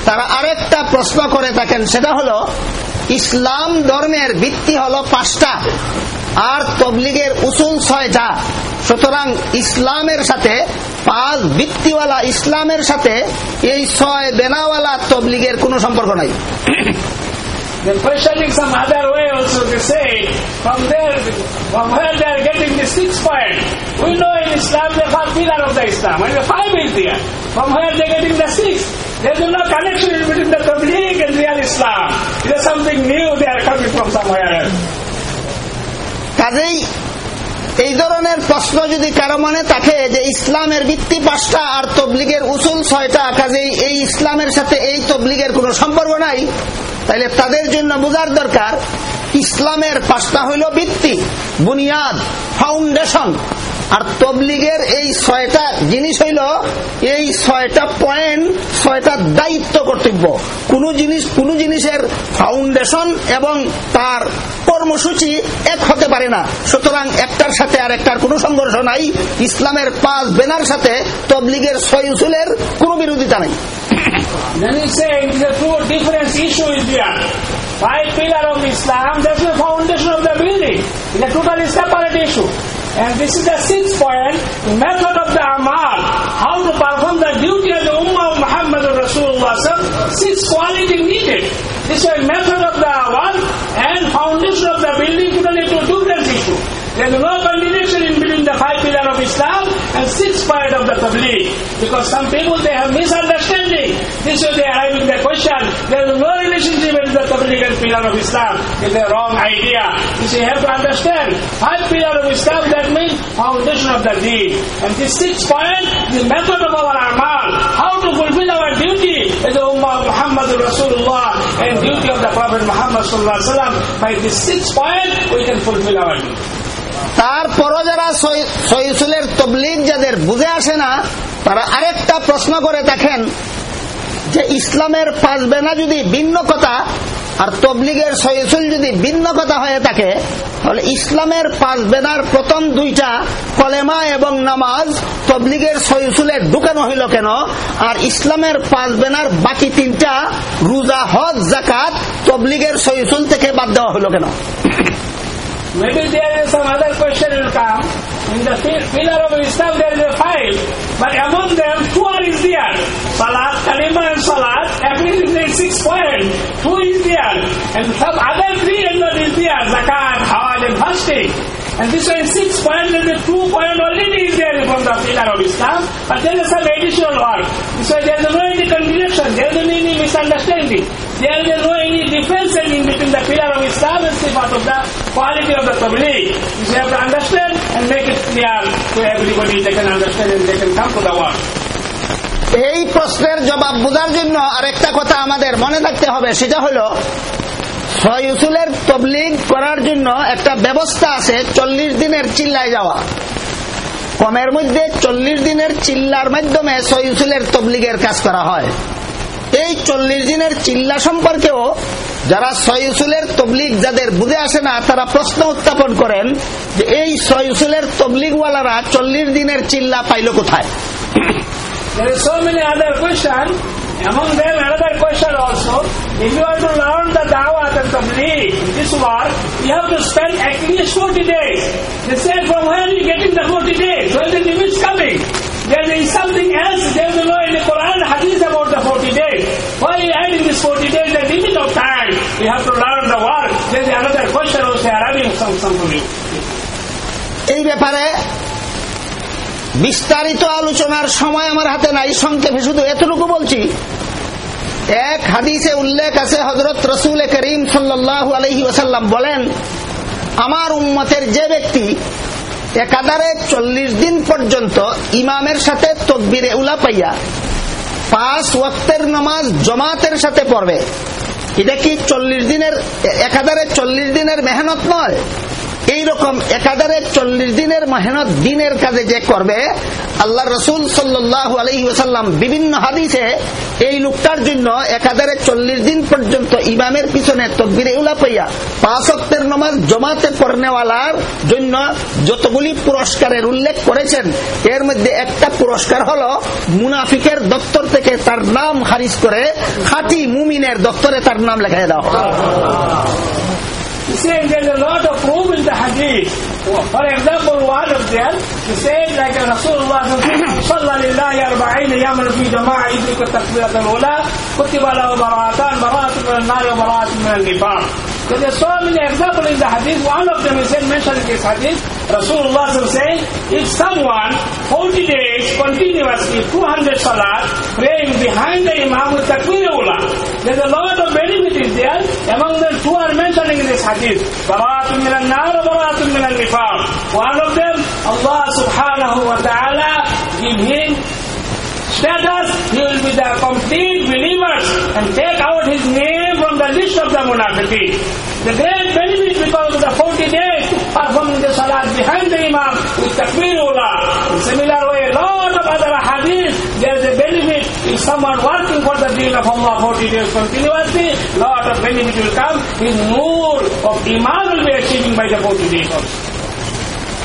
তারা আরেকটা প্রশ্ন করে থাকেন সেটা হলো ইসলাম ধর্মের ভিত্তি হলো পাঁচটা আর তবলিগের উসুল ছয়টা সুতরাং ইসলামের সাথে পাঁচ ভিত্তিওয়ালা ইসলামের সাথে এই ছয় বেনাওয়ালা তবলিগের কোনো সম্পর্ক নাই Then questioning some other way also to say, from there, from where they are getting the six point. We know in Islam the five pillar of the Islam, and the five is there. From where they are getting the six? There is no connection between the Tabligh and real Islam. It is something new they are coming from somewhere else. কাজেই এই ধরনের প্রশ্ন যদি কারও মনে থাকে যে ইসলামের ভিত্তি পাঁচটা আর তবলিগের উসুল ছয়টা, কাজেই এই ইসলামের সাথে এই তবলিগের কোনো সম্পর্ক নাই তাহলে তাদের জন্য বোঝার দরকার, ইসলামের পাঁচটা হইল ভিত্তি, বুনিয়াদ, ফাউন্ডেশন। আর তবলিগের এই ছয়টা জিনিস হইল এই ছয়টা পয়েন্ট ছয়টা দায়িত্ব কর্তব্য কোন জিনিস কোন জিনিসের ফাউন্ডেশন এবং তার কর্মসূচি এক হতে পারে না সুতরাং একটার সাথে আর একটার কোনো সংঘর্ষ নাই ইসলামের পাঁচ বেনার সাথে তবলিগের ছয় উসুলের কোনো বিরোধিতা নাই. Five pillar of Islam, that's the foundation of the building. It's a totally separate issue. And this is the sixth point, method of the amal, how to perform the duty of the Ummah of Muhammad Rasulullah. Six quality needed. This is method of the amal and foundation of the building, totally two different issue. There is no contradiction in between the five pillars of Islam and six part of the Tabligh. Because some people they have misunderstanding. This way they are having the question. There is no relationship with the Tabligh and pillar of Islam. It's a wrong idea. This you have to understand. Five pillar of Islam that means foundation of the deen. And this six point, the method of our amal, how to fulfill our duty as the Ummah of Muhammad Rasulullah and duty of the Prophet Muhammad Sallallahu Alaihi Wasallam. By this six point, we can fulfill our duty. তারপরও যারা সৈসুলের তবলিগ যাদের বুঝে আসে না, তারা আরেকটা প্রশ্ন করে দেখেন যে ইসলামের পাঁচ বেনা যদি ভিন্ন কথা আর তবলিগের সৈসুল যদি ভিন্ন কথা হয়ে থাকে, তাহলে ইসলামের পাঁচ বেনার প্রথম দুইটা কলেমা এবং নামাজ তবলিগের সৈসুলে ঢুকানো হইল কেন? আর ইসলামের পাঁচ বেনার বাকি তিনটা, রোজা, হজ জাকাত তবলিগের সৈসুল থেকে বাদ দেওয়া হইল কেন? Maybe there is some other question will come. In the pillar of Islam there is a five, but among them are is there. Salat, Kalima and Salat, every is there six point. Two is there. And some other three is not is there. Zakat, Hajj and fasting. And this one six points, point and the two point already is there from the pillar of Islam, but there is some additional work. So there is no any contradiction, there is no any misunderstanding. There is no any difference in between the pillar of Islam and sifat of the quality of the tabligh. You have to understand and make it এই প্রশ্নের জবাব বোঝার জন্য আরেকটা কথা আমাদের মনে রাখতে হবে, সেটা হলো সয়ুসুলের তবলিগ করার জন্য একটা ব্যবস্থা আছে চল্লিশ দিনের চিল্লায় যাওয়া। কমের মধ্যে চল্লিশ দিনের চিল্লার মাধ্যমে সয়ুসুলের তবলিগের কাজ করা হয়। এই চল্লিশ দিনের চিল্লা সম্পর্কেও যারা সয়ুসুলের তবলিগ যাদের বুঝে আসে না তারা প্রশ্ন উত্থাপন করেন যে এই সয়ুসুলের তবলিগওয়ালারা চল্লিশ দিনের চিল্লা পাইল কোথায় There is so many other questions. Among them, another question also. If you are to learn the dawah and tabligh, this work, you have to spend at least 40 days. They say, from where are you getting the 40 days? When the limit is coming? There is something else. There is no in the Quran hadith about the 40 days. Why are you adding this 40 days? The limit of time. You have to learn the work. There is another question also are having some, for you. এই ব্যাপারে বিস্তারিত আলোচনার সময় আমার হাতে নাই সংক্ষেপে শুধু এতটুকু বলছি এক হাদিসে উল্লেখ আছে হজরত রসুল করিম সাল্লাহ আলহি ওসাল্লাম বলেন আমার উম্মতের যে ব্যক্তি একাধারে চল্লিশ দিন পর্যন্ত ইমামের সাথে তকবিরে উলা পাইয়া পাঁচ ওয়াক্তের নামাজ জমাতের সাথে পড়বে। এটা কি চল্লিশ দিনের একাধারে চল্লিশ দিনের মেহনত নয়? এইরকম একাধারে চল্লিশ দিনের মেহনত দিনের কাজে যে করবে, আল্লাহ রসুল সাল্লাহ আলহি ওসাল্লাম বিভিন্ন হাদিসে এই লোকটার জন্য একাধারে চল্লিশ দিন পর্যন্ত ইমামের পিছনে তকবিরে উলা পাইয়া পাঁচ অক্টের নমাজ জমাতে পড়নেওয়ালার জন্য যতগুলি পুরস্কারের উল্লেখ করেছেন, এর মধ্যে একটা পুরস্কার হলো মুনাফিকের দপ্তর থেকে তার নাম খারিজ করে খাটি মুমিনের দপ্তরে তার নাম লেখাই দেওয়া Said there's a lot of proof in the hadith. For example, one of them, he said like Rasulullah صلى لله أربعين يوما في جماعة يدرك التكبيرة الأولى كتب له براءتان براءة من النار وبراءة من النفاق. So are so many examples in the hadith. One of them is mentioned in this hadith. Rasulullah saying, if someone 40 days continuously 200 salat praying behind the imam with takbir ula, there's a lot of benefit is there. Among them two are mentioning in this hadith. Baratun min al-nar baratun min al-nifaq. One of them, Allah subhanahu wa ta'ala give him status, he will be the complete believers and take out his name the list of the munafiqeen. The great benefit because of the 40 days performing the salat behind the imam with takbir ula. similar way, a lot of other hadith, there is a benefit if someone working for the deen of Allah 40 days continuously, lot of benefit will come. His nur of iman will be achieving by the 40 days.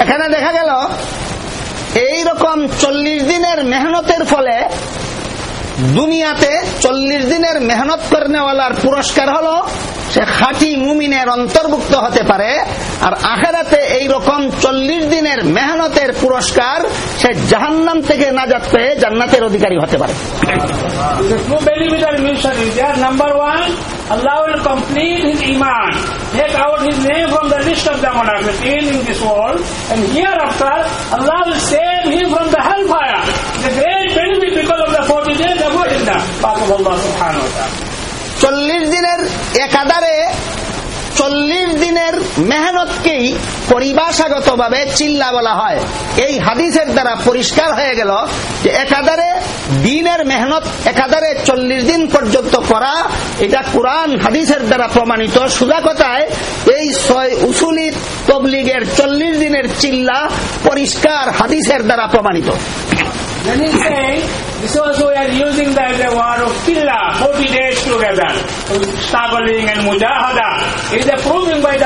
এখানে দেখা গেল এই রকম চল্লিশ দিনের মেহনতের ফলে দুনিয়াতে চল্লিশ দিনের মেহনত করেনেওয়ালার পুরস্কার হলো সে খাঁটি মুমিনের অন্তর্ভুক্ত হতে পারে আর আখেরাতে এই রকম চল্লিশ দিনের মেহনতের পুরস্কার সে জাহান্নাম থেকে নাজাত পেয়ে জান্নাতের অধিকারী হতে পারে. Number one, Allah will complete his iman, take out his name from the list of the munafiqeen in this world, and hereafter Allah will save him from the hellfire. The great benefit because of the 40 days avoiding the path of Allah subhanahu wa চল্লিশ দিনের একাধারে চল্লিশ দিনের মেহনতকেই পরিভাষাগত ভাবে চিল্লা বলা হয়। এই হাদিসের দ্বারা পরিষ্কার হয়ে গেল যে একাধারে দিনের মেহনত একাধারে চল্লিশ দিন পর্যন্ত করা এটা কোরআন হাদিসের দ্বারা প্রমাণিত। সুদা কথায় এই ছয় উসুলি তবলিগের চল্লিশ দিনের চিল্লা পরিষ্কার হাদিসের দ্বারা প্রমাণিত। Then he's also we are using the, the word of killa, 40 days together, struggling and mujahada. It is proving by the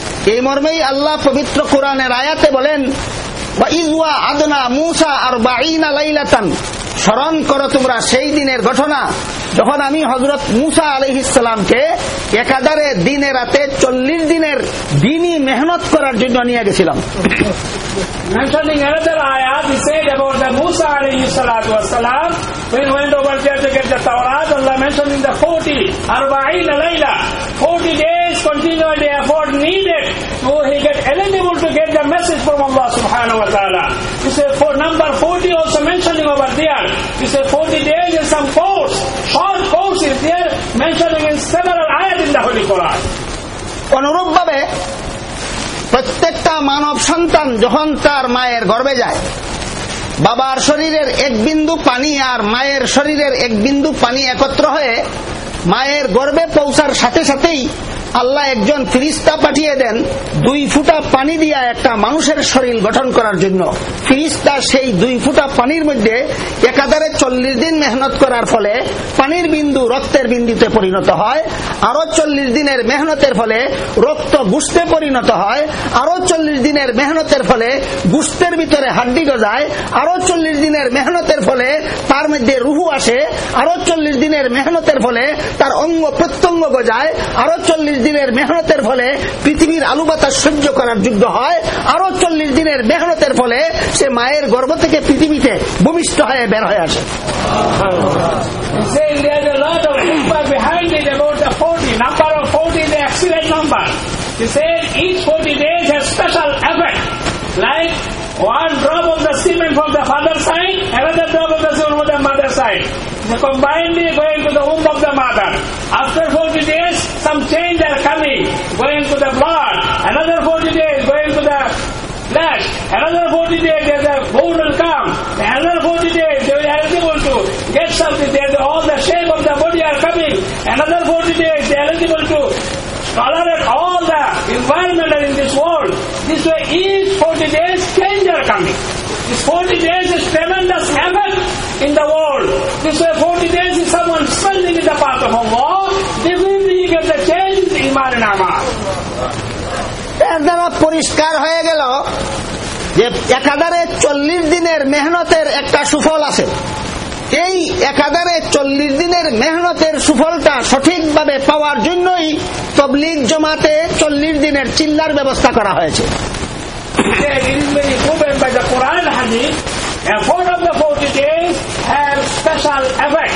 এই মর্মেই আল্লাহ পবিত্র কোরআনের আয়াতে বলেন স্মরণ করো তোমরা সেই দিনের ঘটনা, যখন আমি হজরত মুসা আলহিসামকে একাদারে দিনে রাতে চল্লিশ দিনের দিনই মেহনত করার জন্য নিয়ে গেছিলাম। মুসা আলহিস 40 continually effort needed so he get eligible to get the message from Allah subhanahu wa ta'ala. He said for number 40 also mentioning over there, he said 40 days is some course, short course is there mentioning in several ayat in the Holy Quran. অনুরূপভাবে প্রত্যেকটা মানব সন্তান যখন তার মায়ের গর্ভে যায় বাবার শরীরের এক বিন্দু পানি আর মায়ের শরীরের এক বিন্দু পানি একত্র হয়ে মায়ের গর্ভে পৌঁছার সাথে সাথেই আল্লাহ একজন ফিরিস্তা পাঠিয়ে দেন, দুই ফুটা পানি দিয়া একটা মানুষের শরীর গঠন করার জন্য। ফিরিস্তা সেই দুই ফুটা পানির মধ্যে একাধারে চল্লিশ দিন মেহনত করার ফলে পানির বিন্দু রক্তের বিন্দুতে পরিণত হয় আরও চল্লিশ দিনের মেহনতের ফলে রক্ত গুস্তে পরিণত হয় আরও চল্লিশ দিনের মেহনতের ফলে গুস্তের ভিতরে হাড্ডি গজায় আরও চল্লিশ দিনের মেহনতের ফলে তার মধ্যে রুহু আসে আরও চল্লিশ দিনের মেহনতের ফলে তার অঙ্গ প্রত্যঙ্গ গজায় আরও চল্লিশ দিনের মেহনতের ফলে পৃথিবীর আলু বাতাস সহ্য করার যোগ্য হয় আরও চল্লিশ দিনের মেহনতের ফলে সে মায়ের গর্ভ থেকে পৃথিবীতে ভূমিষ্ঠ হয়ে বের হয়ে আসে He's saying there's a lot of hikmah behind it about the 40. Number of 40 is the excellent number. He said each 40 days has special effect. Like one drop of the semen from the father side, another drop of the semen from the mother side. They combinedly going to the womb of the mother. After 40 days, change are coming, going to the blood. Another 40 days going to the flesh. Another 40 days, a bone will come. Another 40 days, they be eligible to get something. There's all the shape of the body are coming. Another 40 days, they are eligible to tolerate all the environment in this world. This way, each 40 days, change are coming. This 40 days is tremendous effort in the world. This way, 40 days is someone spending in the path of Allah. করেন পরিষ্কার হয়ে গেল যে একাধারে চল্লিশ দিনের মেহনতের একটা সুফল আছে। এই একাধারে চল্লিশ দিনের মেহনতের সুফলটা সঠিকভাবে পাওয়ার জন্যই তবলিগ জমাতে চল্লিশ দিনের চিল্লার ব্যবস্থা করা হয়েছে। Special effect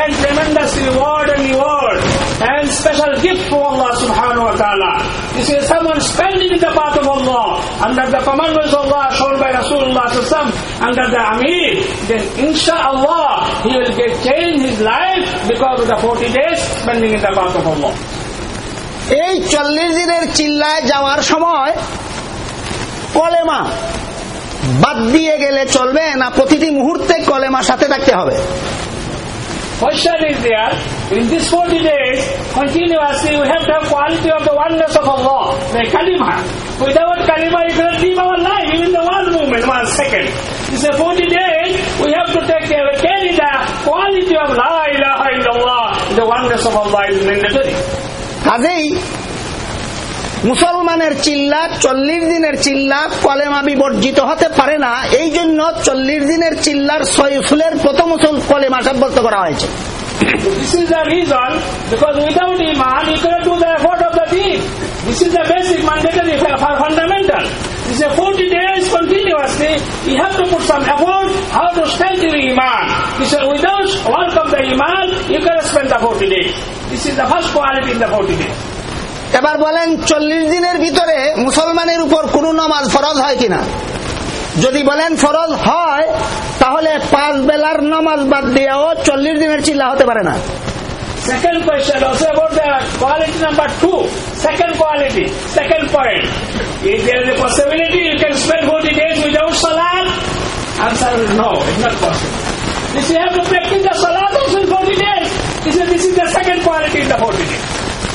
and tremendous reward reward and special gift from Allah subhanahu wa ta'ala. This is someone spending in the path of Allah under the commandments of Allah shown by Rasulullah under the Amir, then inshallah he will get change his life because of the 40 days spending in the path of Allah. এই চল্লিশ দিনের চিল্লায় যাওয়ার সময় কলেমা বাদ দিয়ে গেলে চলবে না প্রতিটি মুহূর্তে কলেমা সাথে থাকতে হবে Question is there, in these 40 days, continuously we have to have quality of the oneness of Allah, the kalima. Without kalima, you cannot live our life, even the one moment, one second. This is 40 days, we have to take care, carry the quality of La ilaha illallah, the oneness of Allah is mandatory. কাজেই মুসলমানের চিল্লা চল্লিশ দিনের চিল্লা কলেমা বিবর্জিত হতে পারে না এই জন্য চল্লিশ দিনের চিল্লার উসুলের প্রথম কলেমা সাব্যস্ত করা হয়েছে This is the reason, because without Iman, you cannot do the effort of the deen. This is the basic mandatory for fundamental. This is 40 days continuously, you have to put some effort how to strengthen the Iman. This is without work of the Iman, you cannot spend the 40 days. This is the first quality in the 40 days. এবার বলেন চল্লিশ দিনের ভিতরে মুসলমানের উপর কোন নামাজ ফরজ হয় কিনা? যদি বলেন ফরজ হয়, তাহলে পাঁচ বেলার নমাজ বাদ দিয়েও চল্লিশ দিনের চিল্লা হতে পারে না। Second question also about the quality number two second quality second point if there is a possibility you can spend forty days without salad answer is no it's not possible if you second quality in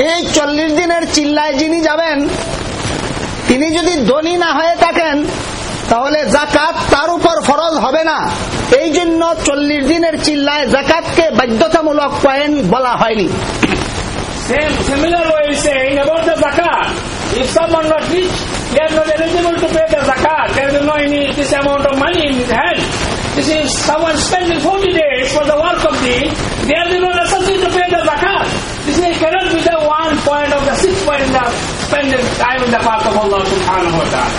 এই চল্লিশ দিনের চিল্লায় যিনি যাবেন তিনি যদি ধনী না হয়ে থাকেন তাহলে জাকাত তার উপর ফরজ হবে না এই জন্য চল্লিশ দিনের চিল্লায় জাকাতকে বাধ্যতামূলক পয়েন্ট বলা হয়নি the. If someone not rich, they are not eligible to pay the zakat. There is no any this amount of money in his hand. This is someone spending 40 days for the work of deen. There is no necessity to pay the zakat. This is cannot be the one point of the six point in the spending time in the path of Allah subhanahu wa ta'ala.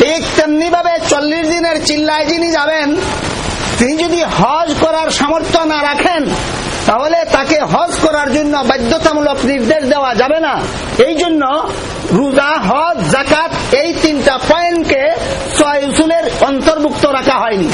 ঠিক তেমনি ভাবে চল্লিশ দিনের চিল্লায় যিনি যাবেন তিনি যদি হজ করার সামর্থ্য না রাখেন তাহলে তাকে হজ করার জন্য বাধ্যতামূলক নির্দেশ দেওয়া যাবে না এই জন্য রোজা হজ জাকাত এই তিনটা পয়েন্টকে ছয় উসুলের অন্তর্ভুক্ত রাখা হয়নি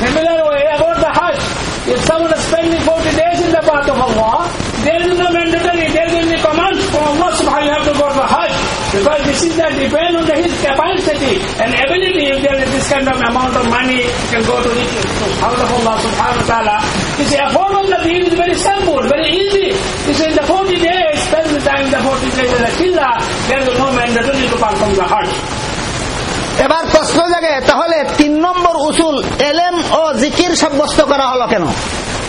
Similar way about the Hajj. If someone is spending 40 days in the path of Allah, there is no mandatory, there is only command from Allah subhanahu you have to go to Hajj. Because this is the depend on the, his capacity and ability. If there is this kind of amount of money, you can go to the house of Allah subhanahu wa ta'ala. You see, a form of the deen is very simple, very easy. You see, in the 40 days, spend the time in the 40 days in the Qilla, there is no mandatory to perform the Hajj. এবার প্রশ্ন জাগে তাহলে তিন নম্বর উসুল এলেম ও জিকির সাব্যস্ত করা হলো কেন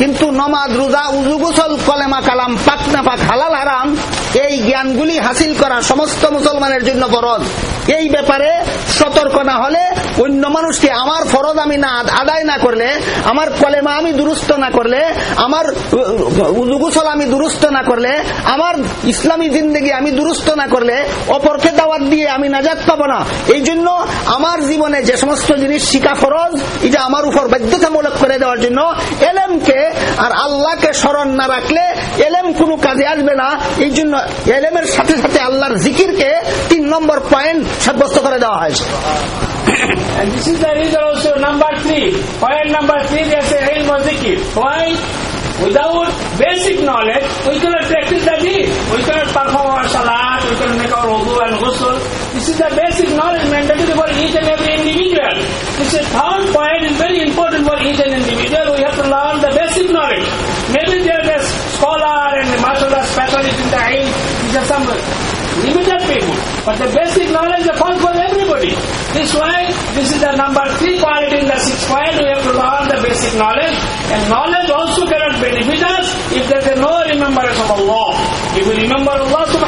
কিন্তু নমাজ, রোজা, উজু, গুসল, কলেমা, কালাম, পাক না পাক, হালাল, হারাম, এই জ্ঞানগুলি হাসিল করা সমস্ত মুসলমানের জন্য ফরজ। এই ব্যাপারে সতর্ক না হলে অন্য মানুষকে আমার ফরজ আমি না আদায় না করলে, আমার কলেমা আমি দুরুস্ত না করলে, আমার উজুগুসল আমি দুরুস্ত না করলে, আমার ইসলামী জিন্দগি আমি দুরুস্ত না করলে, অপরকে দাওয়াত দিয়ে আমি নাজাত পাবো না। এই জন্য আমার জীবনে যে সমস্ত জিনিস শিকা ফরজ, এটা আমার উপর বাধ্যতামূলক করে দেওয়ার জন্য এলেমকে আর আল্লাহকে স্মরণ না রাখলে এলেম কোনো কাজে আসবে না এই জন্য এলেমের সাথে সাথে আল্লাহর জিকিরকে তিন নম্বর পয়েন্ট সাব্যস্ত করে দেওয়া হয়েছে And this is the reason also number three. Point number three, they say ilm or zikr. Why? Without basic knowledge, we cannot practice the deed. We cannot perform our salat, we cannot make our wudu and ghusl. This is the basic knowledge mandatory for each and every individual. This is third point is very important for each and individual. We have to learn the knowledge. Maybe there is a scholar and mashallah specialist in the ilm. These are some limited people. But the basic knowledge is first for everybody. This way, this is the number three quality in the sixth point. We have to learn the basic knowledge. And knowledge also cannot benefit us if there is no remembrance of Allah. If we remember Allah subhanahu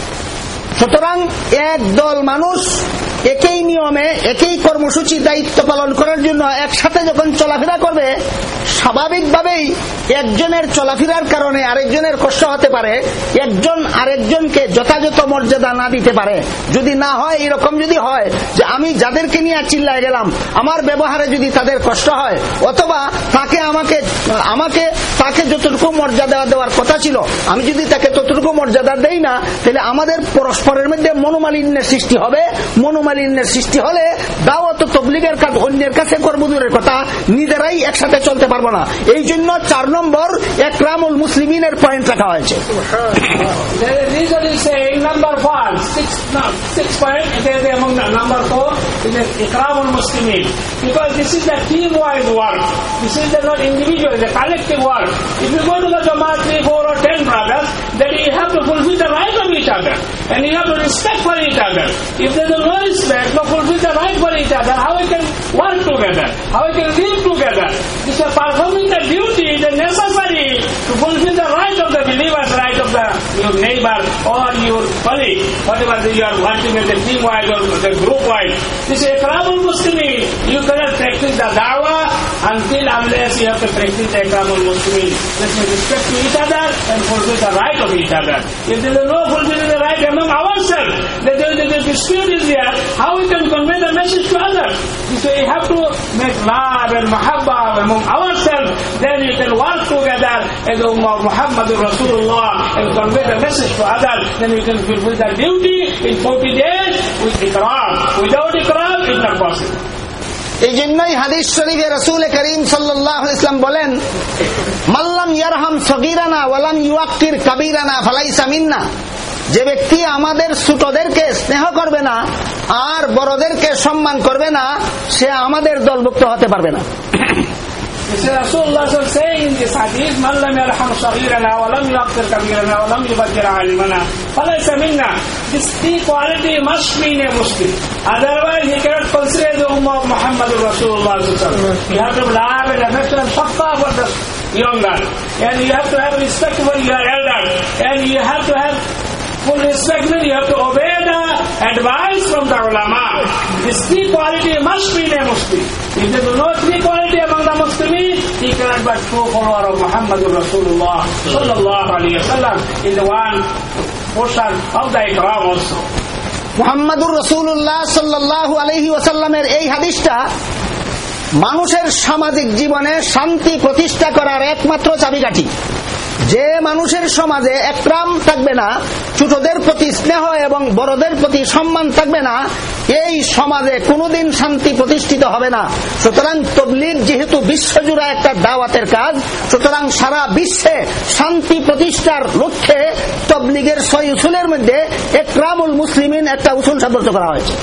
সুতরাং একদল মানুষ একই নিয়মে, একই কর্মসূচি দায়িত্ব পালন করার জন্য একসাথে যখন চলাফেরা করবে স্বাভাবিকভাবেই একজনের চলাফেরার কারণে আরেকজনের কষ্ট হতে পারে, একজন আরেকজনকে যথাযথ মর্যাদা না দিতে পারে। যদি না হয়, এরকম যদি হয় যে আমি যাদেরকে নিয়ে চিল্লায় গেলাম, আমার ব্যবহারে যদি তাদের কষ্ট হয়, অথবা তাকে আমাকে আমাকে, তাকে যতটুকু মর্যাদা দেওয়ার কথা ছিল, আমি যদি তাকে ততটুকু মর্যাদা দেই না, তাহলে আমাদের পরস্পরের মধ্যে মনোমালিন্যের সৃষ্টি হবে। মনোমালিন্যের সৃষ্টি হলে দাওয়াত তবলিগের কাজ অন্যের কাছে কর্মদূরের কথা। নিজেরাই একসাথে চলতে পারব না এই জন্য চার নম্বর একরামুল মুসলিমিনের পয়েন্ট রাখা হয়েছে There is reason is saying number one, six, no, six point, there is among the number four, is the Ikram al Muslimin. Because this is the team-wide work. This is the not individual, the collective work. If you go to the Jamaat, three, four or ten brothers, then you have to fulfill the right of each other. And you have to respect for each other. If there is no respect, no fulfill the right for each other, how we can work together? How we can live together? This is performing the duty, the necessary to fulfill the right of the believers, right of the your neighbor or your colleague, whatever you are working as a team wise or the group wise. This is Ikramul Muslimin. You cannot practice the dawah until unless you have to practice the Ikramul Muslimin. Let me respect to each other and fulfill the right of each other. If there is no fulfilling the right among ourselves, then there is a dispute is there, how we can convey the message to others? So we have to make love and mahabbah among ourselves, then we can work together as Ummah Muhammad Rasulullah and convey the message to others, then we can fulfill the duty in 40 days with ikram. Without ikram, it's not possible. এই জন্যই হাদিস শরীফে রসুল করিম সাল্লাহ ইসলাম বলেন মাল্লাম ইয়ারহাম সগিরানা ওয়ালাম ইউয়াক্কির কাবিরানা ফালাইসা মিন্না যে ব্যক্তি আমাদের ছোটদেরকে স্নেহ করবে না আর বড়দেরকে সম্মান করবে না সে আমাদের দলভুক্ত হতে পারবে না. Otherwise he cannot consider the Ummah of Muhammad Rasulullah You have to love and affection for the younger. And you have to have respect for your elder. And you have to have full respect means you have to obey the advice from the ulama. This three quality must be in a Muslim. If there is no three quality among the Muslims, he cannot but true follower of Muhammad Rasulullah sallallahu alayhi wa sallam in the one portion of the Ikram also. মোহাম্মদুর রসুল্লাহ সাল্লাহ আলহি ওসাল্লামের এই হাদিসটা মানুষের সামাজিক জীবনে শান্তি প্রতিষ্ঠা করার একমাত্র চাবিকাঠি যে মানুষের সমাজে একরাম থাকবে না ছোটদের প্রতি স্নেহ এবং বড়দের প্রতি সম্মান থাকবে না এই সমাজে কোনোদিন শান্তি প্রতিষ্ঠিত হবে না সুতরাং তবলিগ যেহেতু বিশ্বজুড়া একটা দাওয়াতের কাজ সুতরাং সারা বিশ্বে শান্তি প্রতিষ্ঠার লক্ষ্যে তবলিগের ছয় উসুলের মধ্যে একরামুল মুসলিমিন একটা উসুল সাব্যস্ত করা হয়েছে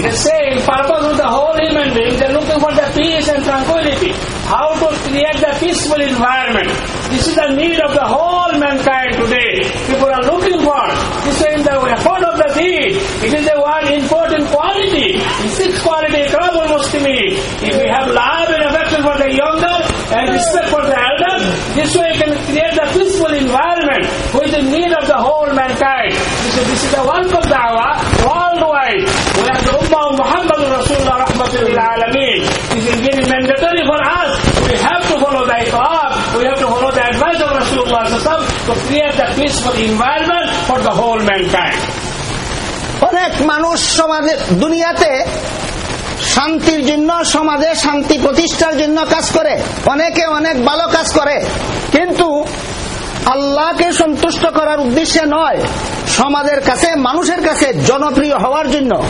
The same purpose of the whole human being, they're looking for the peace and tranquility. How to create the peaceful environment. This is the need of the whole mankind today. People are looking for. Is in the effort of the deed. It is a one important quality. In six quality, Iqramul Muslimin. If we have love and affection for the younger and respect for the elders, this way we can create the peaceful environment which is in need of the whole mankind. This is, this is the work of da'wah worldwide. We have the Ummah of Muhammad Rasulullah Rahmatul lil Alameen. Is very mandatory for us. We have to follow the Iqab. Rasulullah to create the peaceful environment for the whole mankind. অনেক মানুষ সমাজে, দুনিয়াতে শান্তির জন্য, সমাজে শান্তি প্রতিষ্ঠার জন্য কাজ করে। অনেকে অনেক ভালো কাজ করে। কিন্তু আল্লাহকে সন্তুষ্ট করার উদ্দেশ্যে নয়, সমাজের কাছে, মানুষের কাছে জনপ্রিয় হওয়ার জন্য।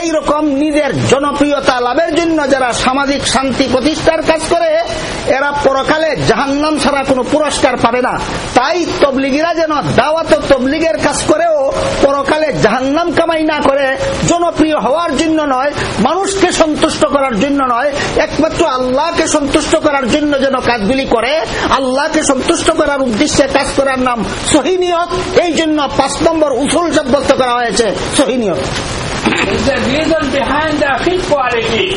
এই রকম নিজের জনপ্রিয়তা লাভের জন্য যারা সামাজিক শান্তি প্রতিষ্ঠার কাজ করে, এরা পরকালে জাহান্নাম ছাড়া কোনো পুরস্কার পাবে না। তাই তবলিগিরা যেন দাওয়াত তবলিগের কাজ করেও পরকালে জাহান্নাম কামাই না করে, জনপ্রিয় হওয়ার জন্য নয়, মানুষকে সন্তুষ্ট করার জন্য নয়, একমাত্র আল্লাহকে সন্তুষ্ট করার জন্য যেন কাজগুলি করে, আল্লাহকে সন্তুষ্ট করার উদ্দেশ্যে কাজ করার নাম সহিনিয়ত এই জন্য পাঁচ নম্বর উসুল সাব্যস্ত করা হয়েছে সহিনিয়ত Is the reason behind the fifth quality.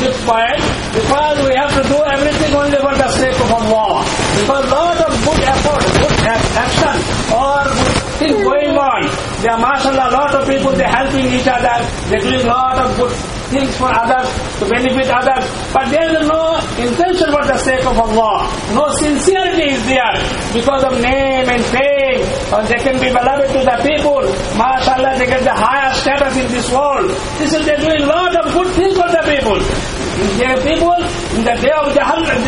Fifth point, because we have to do everything only for the sake of Allah. Because lot of good effort, good action, or good things going on. There are mashallah, lot of people, they're helping each other, they're doing a lot of good things for others, to benefit others. But there is no intention for the sake of Allah. No sincerity is there because of name and fame, or they can be beloved to the people. MashaAllah, they get the higher status in this world. This is they're doing a lot of good things for the people. Their people, in the day of Jahannam,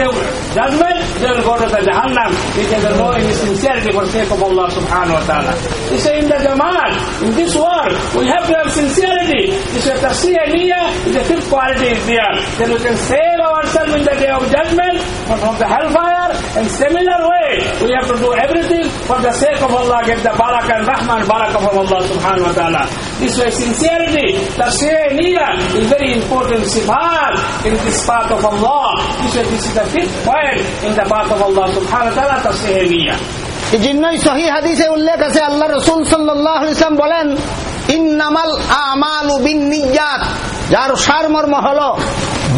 judgment, they will go to the Jahannam because is no any sincerity for the sake of Allah subhanahu wa ta'ala. He say in the Jamaat, in this world, we have to have sincerity. This is Tafsir Niyyah, the fifth quality is there. Then we can save ourselves in the day of judgment from the hellfire. And similar way, we have to do everything for the sake of Allah, get the barakah and rahmah and barakah from Allah subhanahu wa ta'ala. This way, sincerity, Tafsir Niyyah is very important sifat in this path of Allah. This way, this is the fifth point in the path of Allah subhanahu wa ta'ala, Tafsir Niyyah. এই জন্যই সহি হাদিসে উল্লেখ আছে আল্লাহ রসুল সাল্লাম বলেন ইন্নামাল আমাল বিনিয়াত যার সারমর্ম হল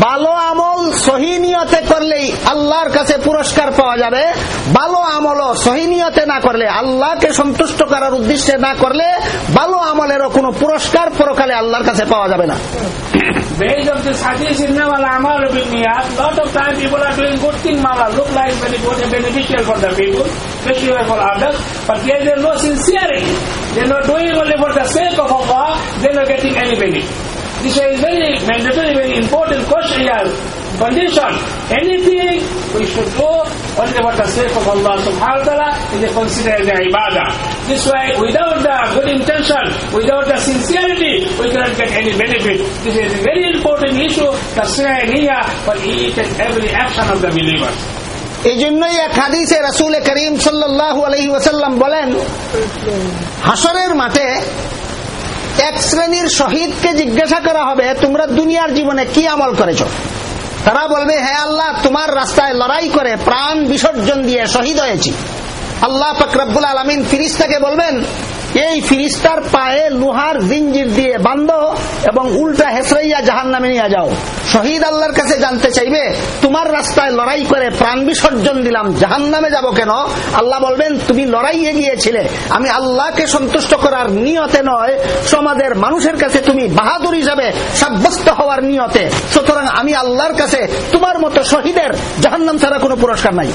ভালো আমল সহিনিয়তে করলেই আল্লাহর কাছে পুরস্কার পাওয়া যাবে। ভালো আমল সহিনিয়তে না করলে আল্লাহকে সন্তুষ্ট করার উদ্দেশ্যে না করলে ভালো আমলেরও কোন পুরস্কার পরকালে আল্লাহর কাছে পাওয়া যাবে না। They're not doing only for the sake of Allah, they're not getting any benefit. This is very mandatory, very important question here. Condition. Anything we should do only for the sake of Allah subhanahu wa ta'ala is considered as ibadah. This way, without the good intention, without the sincerity, we cannot get any benefit. This is a very important issue, the niyyah for each and every action of the believers. এই জন্যই এক হাদিসে রাসুল করিম সাল্লাহ আলহি ওসাল্লাম বলেন হাসরের মাঠে এক শ্রেণির শহীদকে জিজ্ঞাসা করা হবে তোমরা দুনিয়ার জীবনে কি আমল করেছ? তারা বলবে হ্যাঁ আল্লাহ, তোমার রাস্তায় লড়াই করে প্রাণ বিসর্জন দিয়ে শহীদ হয়েছি। আল্লাহ ফকরাবুল আলমিন ফিরিস্তাকে বলবেন এই ফিরিস্তার পায়ে লোহার জিঞ্জির দিয়ে বান্ধ এবং উল্টা হেসরাইয়া জাহান নামে নিয়ে যাও। শহীদ আল্লাহর কাছে জানতে চাইবে, তোমার রাস্তায় লড়াই করে প্রাণ বিসর্জন দিলাম জাহান নামে যাব কেন? আল্লাহ বলবেন, তুমি লড়াইয়ে গিয়েছিলে আমি আল্লাহকে সন্তুষ্ট করার নিয়তে নয়, সমাজের মানুষের কাছে তুমি বাহাদুর হিসাবে সাব্যস্ত হওয়ার নিয়তে। সুতরাং আমি আল্লাহর কাছে তোমার মতো শহীদের জাহান্নাম ছাড়া কোনো পুরস্কার নাই।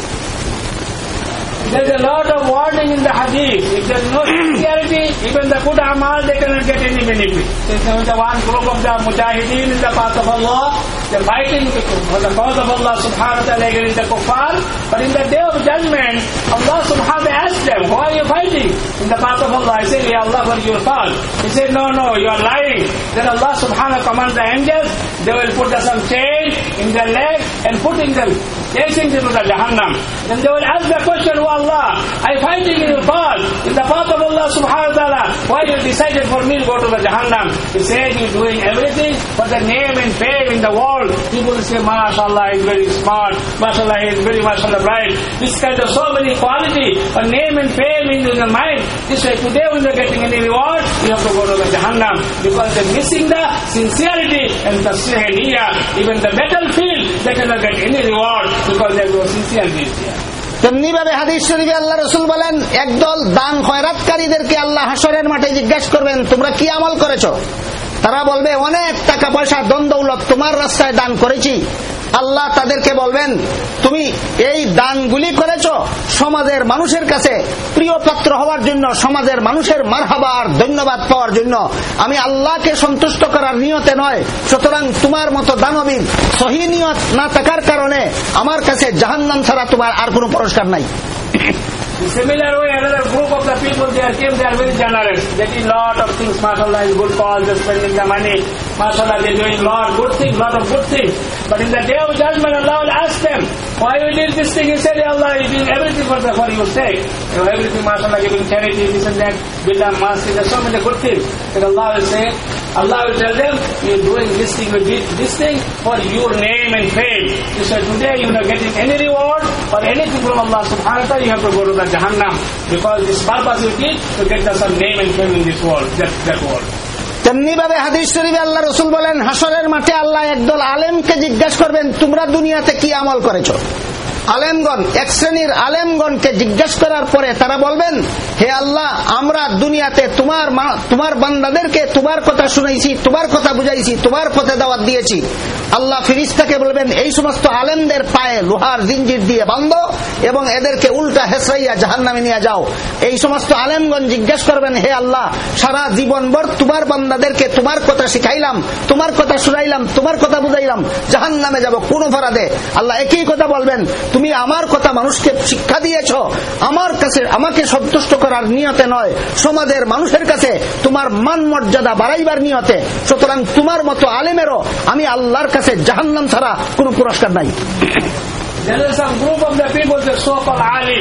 There is a lot of warning in the hadith. If there is no sincerity, even the good amal, they cannot get any benefit. There is the one group of the mujahideen in the path of Allah, they are fighting for the cause of Allah subhanahu wa ta'ala against the kuffar. But in the day of judgment, Allah subhanahu wa ta'ala asked them, why are you fighting? In the path of Allah. I said, Ya Allah, is your fault? He said, no, no, you are lying. Then Allah subhanahu wa ta'ala commands the angels, they will put us on some in their leg and putting them, chasing them to the Jahannam. Then they will ask the question, Oh Allah, I find it in your fault, in the path of Allah subhanahu wa ta'ala, why you decided for me to go to the Jahannam? He said, you're doing everything for the name and fame in the world. People say, MashaAllah, he's very smart, MashaAllah, he's very MashaAllah bright. This kind of so many quality, a name and fame in the mind. This way, today when they're getting any reward, you have to go to the Jahannam because they're missing the sincerity and the niyyah. Even the battlefield, they cannot get any reward because there's no sincerity here. তেমনি ভাবে হাদিস শরীফে আল্লাহ রসুল বলেন একদল দান খয়রাতকারীদেরকে আল্লাহ হাসরের মাঠে জিজ্ঞাসা করবেন তোমরা কি আমল করেছ তারা বলবে, অনেক টাকা পয়সা দ্বন্দ্বৌলত তোমার রাস্তায় দান করেছি। আল্লাহ তাদেরকে বলবেন, তুমি এই দানগুলি করেছ সমাজের মানুষের কাছে। প্রিয় পাত্র হওয়ার জন্য, সমাজের মানুষের মারহাবা আর ধন্যবাদ পাওয়ার জন্য। আমি আল্লাহকে সন্তুষ্ট করার নিয়তে নয়, সুতরাং তোমার মতো দানবীর সহি নিয়ত না থাকার কারণে আমার কাছে জাহান্নাম ছাড়া তোমার আর কোনো পুরস্কার নাই। In similar way, another group of the people, they are came, they are very generous. They do lot of things, mashallah, is good cause, they're spending the money. Mashallah, they're doing lot good things, lot of good things. But in the day of judgment, Allah will ask them, why you did this thing? He said, "Ya Allah, you doing everything for, the, for your sake. You know, everything, mashallah, giving charity, this and that, build a mosque, there's so many good things. But Allah will say, Allah will tell them, you're doing this thing, you did this thing for your name and fame. He said, today you're not getting any reward or anything from Allah subhanahu wa ta'ala, you have to go to the Jahannam. Because this purpose you did to get us some name and fame in this world, that, that world. তেমনি ভাবে হাদিস শরীফে আল্লাহ রসুল বলেন হাসরের মাঠে আল্লাহ একদল আলেমকে জিজ্ঞাসা করবেন তোমরা দুনিয়াতে কি আমল করেছ আলেমগণ, এক শ্রেণির আলেমগণকে জিজ্ঞেস করার পরে তারা বলবেন, হে আল্লাহ, আমরা দুনিয়াতে তোমার তোমার বান্দাদেরকে তোমার কথা শুনেছি তোমার কথা বুঝাইছি, তোমার পথে দাওয়াত দিয়েছি। আল্লাহ ফিরিস্তাকে বলবেন, এই সমস্ত আলেমদের পায়ে লোহার জিঞ্জির দিয়ে বান্ধ এবং এদেরকে উল্টা হেসরাইয়া জাহান নামে নিয়ে যাও। এই সমস্ত আলেমগণ জিজ্ঞেস করবেন, হে আল্লাহ, সারা জীবন জীবনভর তোমার বান্দাদেরকে তোমার কথা শিখাইলাম, তোমার কথা শুনাইলাম, তোমার কথা বুঝাইলাম জাহান নামে যাব কোন ফরাদে? আল্লাহ একই কথা বলবেন তুমি আমার কথা মানুষকে শিক্ষা দিয়েছ আমার কাছে আমাকে সন্তুষ্ট করার নিয়তে নয় সমাজের মানুষের কাছে তোমার মান মর্যাদা বাড়াইবার নিয়তে সুতরাং তোমার মতো আলেমেরও আমি আল্লাহর কাছে জাহান্নাম ছাড়া কোনো পুরস্কার নাই There is some group of the people, the so-called Ali.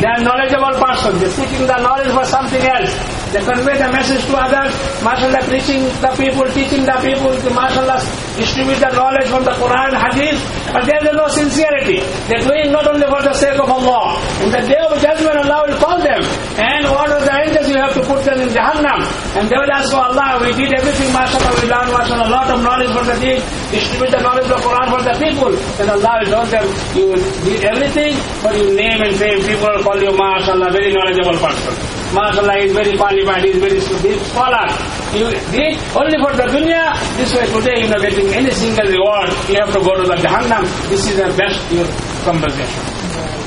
They are knowledgeable person. They are seeking the knowledge for something else. They convey the message to others. MashaAllah, preaching the people, teaching the people. To MashaAllah, distribute the knowledge from the Quran, Hadith. But there is no sincerity. They are doing not only for the sake of Allah. In the day of judgment, Allah will call them. And are the angels? You have to put them in Jahannam. And they will ask, oh Allah, we did everything, MashaAllah, we learned, MashaAllah, a lot of knowledge for the deen. Distribute the knowledge of Quran for the people. Then Allah will tell them, you did everything but you name and fame. People will call you MashaAllah, very knowledgeable person. MashaAllah is very qualified, he is very big scholar. You did only for the dunya. This way today you are not getting any single reward. You have to go to the Jahannam. This is the best your conversation.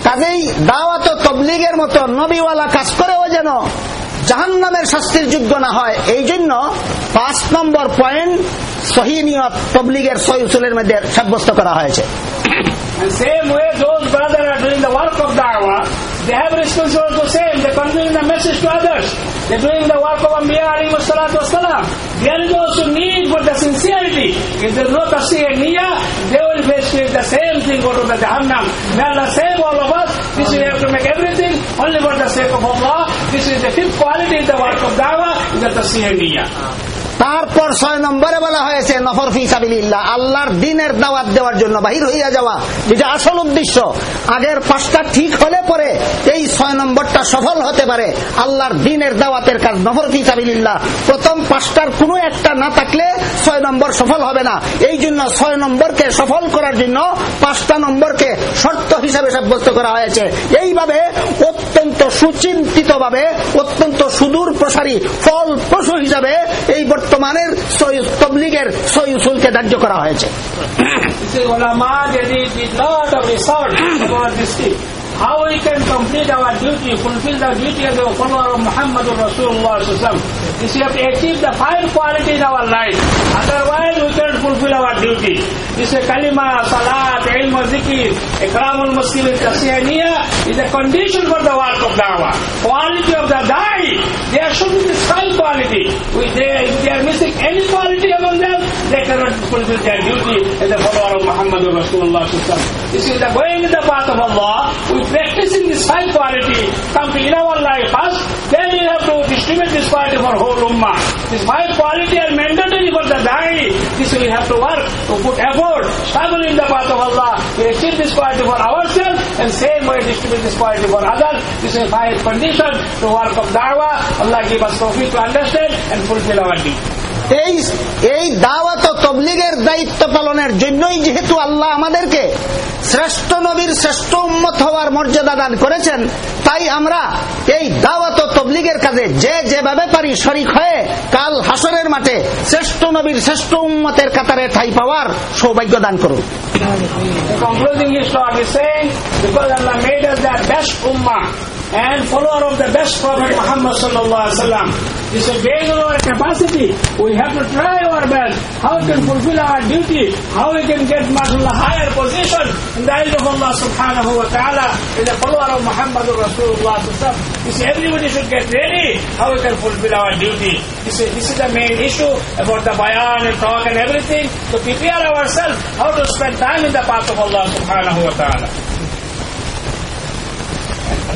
কাজেই দাওয়াত তবলিগের মতো নবীওয়ালা কাজ করেও যেন জাহান নামের শাস্তির যোগ্য না হয় এই জন্য পাঁচ নম্বর পয়েন্ট সহিনিয়ত তবলিগের সহি উসুলের মধ্যে সাব্যস্ত করা হয়েছে And same way those brothers are doing the work of da'wah, they have responsibility to same. They're conveying the message to others. They're doing the work of Anbiya alayhi salatu wasalam. There is also need for the sincerity. If there's no tafsir and niyyah, they will face the same thing go to the Jahannam. May Allah save all of us. This is, have to make everything only for the sake of Allah. This is the fifth quality in the work of da'wah, is the niyyah. তারপর ছয় নম্বরে বলা হয়েছে, নফর ফিসাবিল্লাহ আল্লাহর দিনের দাওয়াত দেওয়ার জন্য বাহির হইয়া যাওয়া। যেটা আসল উদ্দেশ্য। আগের পাঁচটা ঠিক হলে পরে এই ছয় নম্বরটা সফল হতে পারে। আল্লাহর দিনের দাওয়াতের কাজ নফর ফিসাবিল্লাহ প্রথম পাঁচটার কোনো একটা না থাকলে ছয় নম্বর সফল হবে না। এই জন্য ছয় নম্বরকে সফল করার জন্য পাঁচটা নম্বরকে শর্ত হিসাবে সাব্যস্ত করা হয়েছে। এইভাবে অত্যন্ত সুচিন্তিত ভাবে অত্যন্ত সুদূর প্রসারী ফলপ্রসূ হিসাবে এই বর্তমানের তবলিগের সই উসুলকে ধার্য করা হয়েছে। How we can complete our duty, fulfill the duty as a follower of Muhammad Rasulullah This we have to achieve the five qualities in our life. Otherwise we cannot fulfill our duty. This is kalima, salat, ilm, zikir, ikramul muslim, tasyaniyah is a condition for the work of da'wah. Quality of the da'i should be this high quality. They, if they are missing any quality among them, they cannot fulfill their duty as a follower of Muhammad Rasulullah. This is the going in the path of Allah. We practicing this high quality. Come to in our life first, then we have to distribute this quality for whole ummah. This high quality are mandatory for the da'i. This we have to work, to put effort, struggle in the path of Allah. We achieve this quality for ourselves and same way distribute this quality for others. This is a high condition to work of da'wah. Allah give us tawfiq to understand and fulfill our deed. এই এই দাওয়াত তবলিগের দায়িত্ব পালনের জন্যই যেহেতু আল্লাহ আমাদেরকে শ্রেষ্ঠ নবীর শ্রেষ্ঠ উম্মত হওয়ার মর্যাদা দান করেছেন, তাই আমরা এই দাওয়াত তবলিগের কাজে যে যেভাবে পারি শরিক হয়ে কাল হাসরের মাঠে শ্রেষ্ঠ নবীর শ্রেষ্ঠ উম্মতের কাতারে ঠাই পাওয়ার সৌভাগ্য দান করুন। And follower of the best Prophet Muhammad sallallahu alaihi wasallam. This is based on our capacity. We have to try our best. How we can fulfill our duty. How we can get mashallah higher position in the eyes of Allah subhanahu wa ta'ala as a follower of Muhammad Rasulullah sallallahu This is everybody should get ready. How we can fulfill our duty. This is, this is the main issue about the bayan and talk and everything. To prepare ourselves how to spend time in the path of Allah subhanahu wa ta'ala.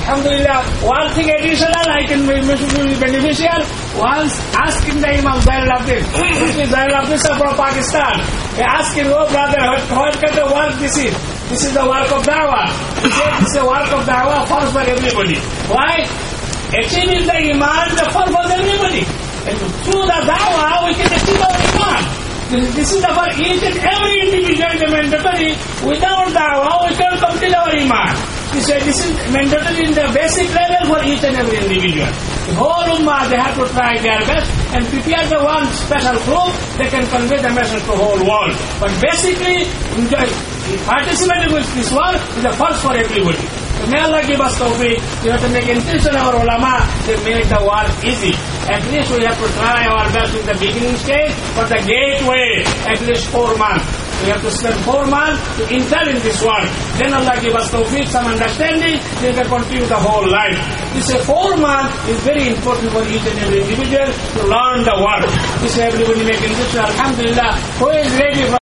Alhamdulillah, one thing additional I can be beneficial. Once asking the Imam Zainul Abdin, which is Abdin sir from Pakistan, he asking, oh brother, what, kind of work this is? This is the work of da'wah. He said this is the work of da'wah first for everybody. Why? Achieving the iman, the first for everybody. And through the da'wah, we can achieve our iman. This, is for each and every individual mandatory. Without da'wah, we cannot complete our iman. This, uh, this is mandatory in the basic level for each and every individual. The whole ummah, they have to try their best and prepare the one special group, they can convey the message to the whole world. But basically, enjoy, participating with this work is the first for everybody. So may Allah give us tawfiq. We have to make intention our ulama to make the work easy. At least we have to try our best in the beginning stage, but the gateway, at least four months. We have to spend four months to enter in this world. Then Allah give us tawfiq, some understanding, then we can continue the whole life. This four months is very important for each and every individual to learn the work. This everybody making this. Alhamdulillah, who is ready for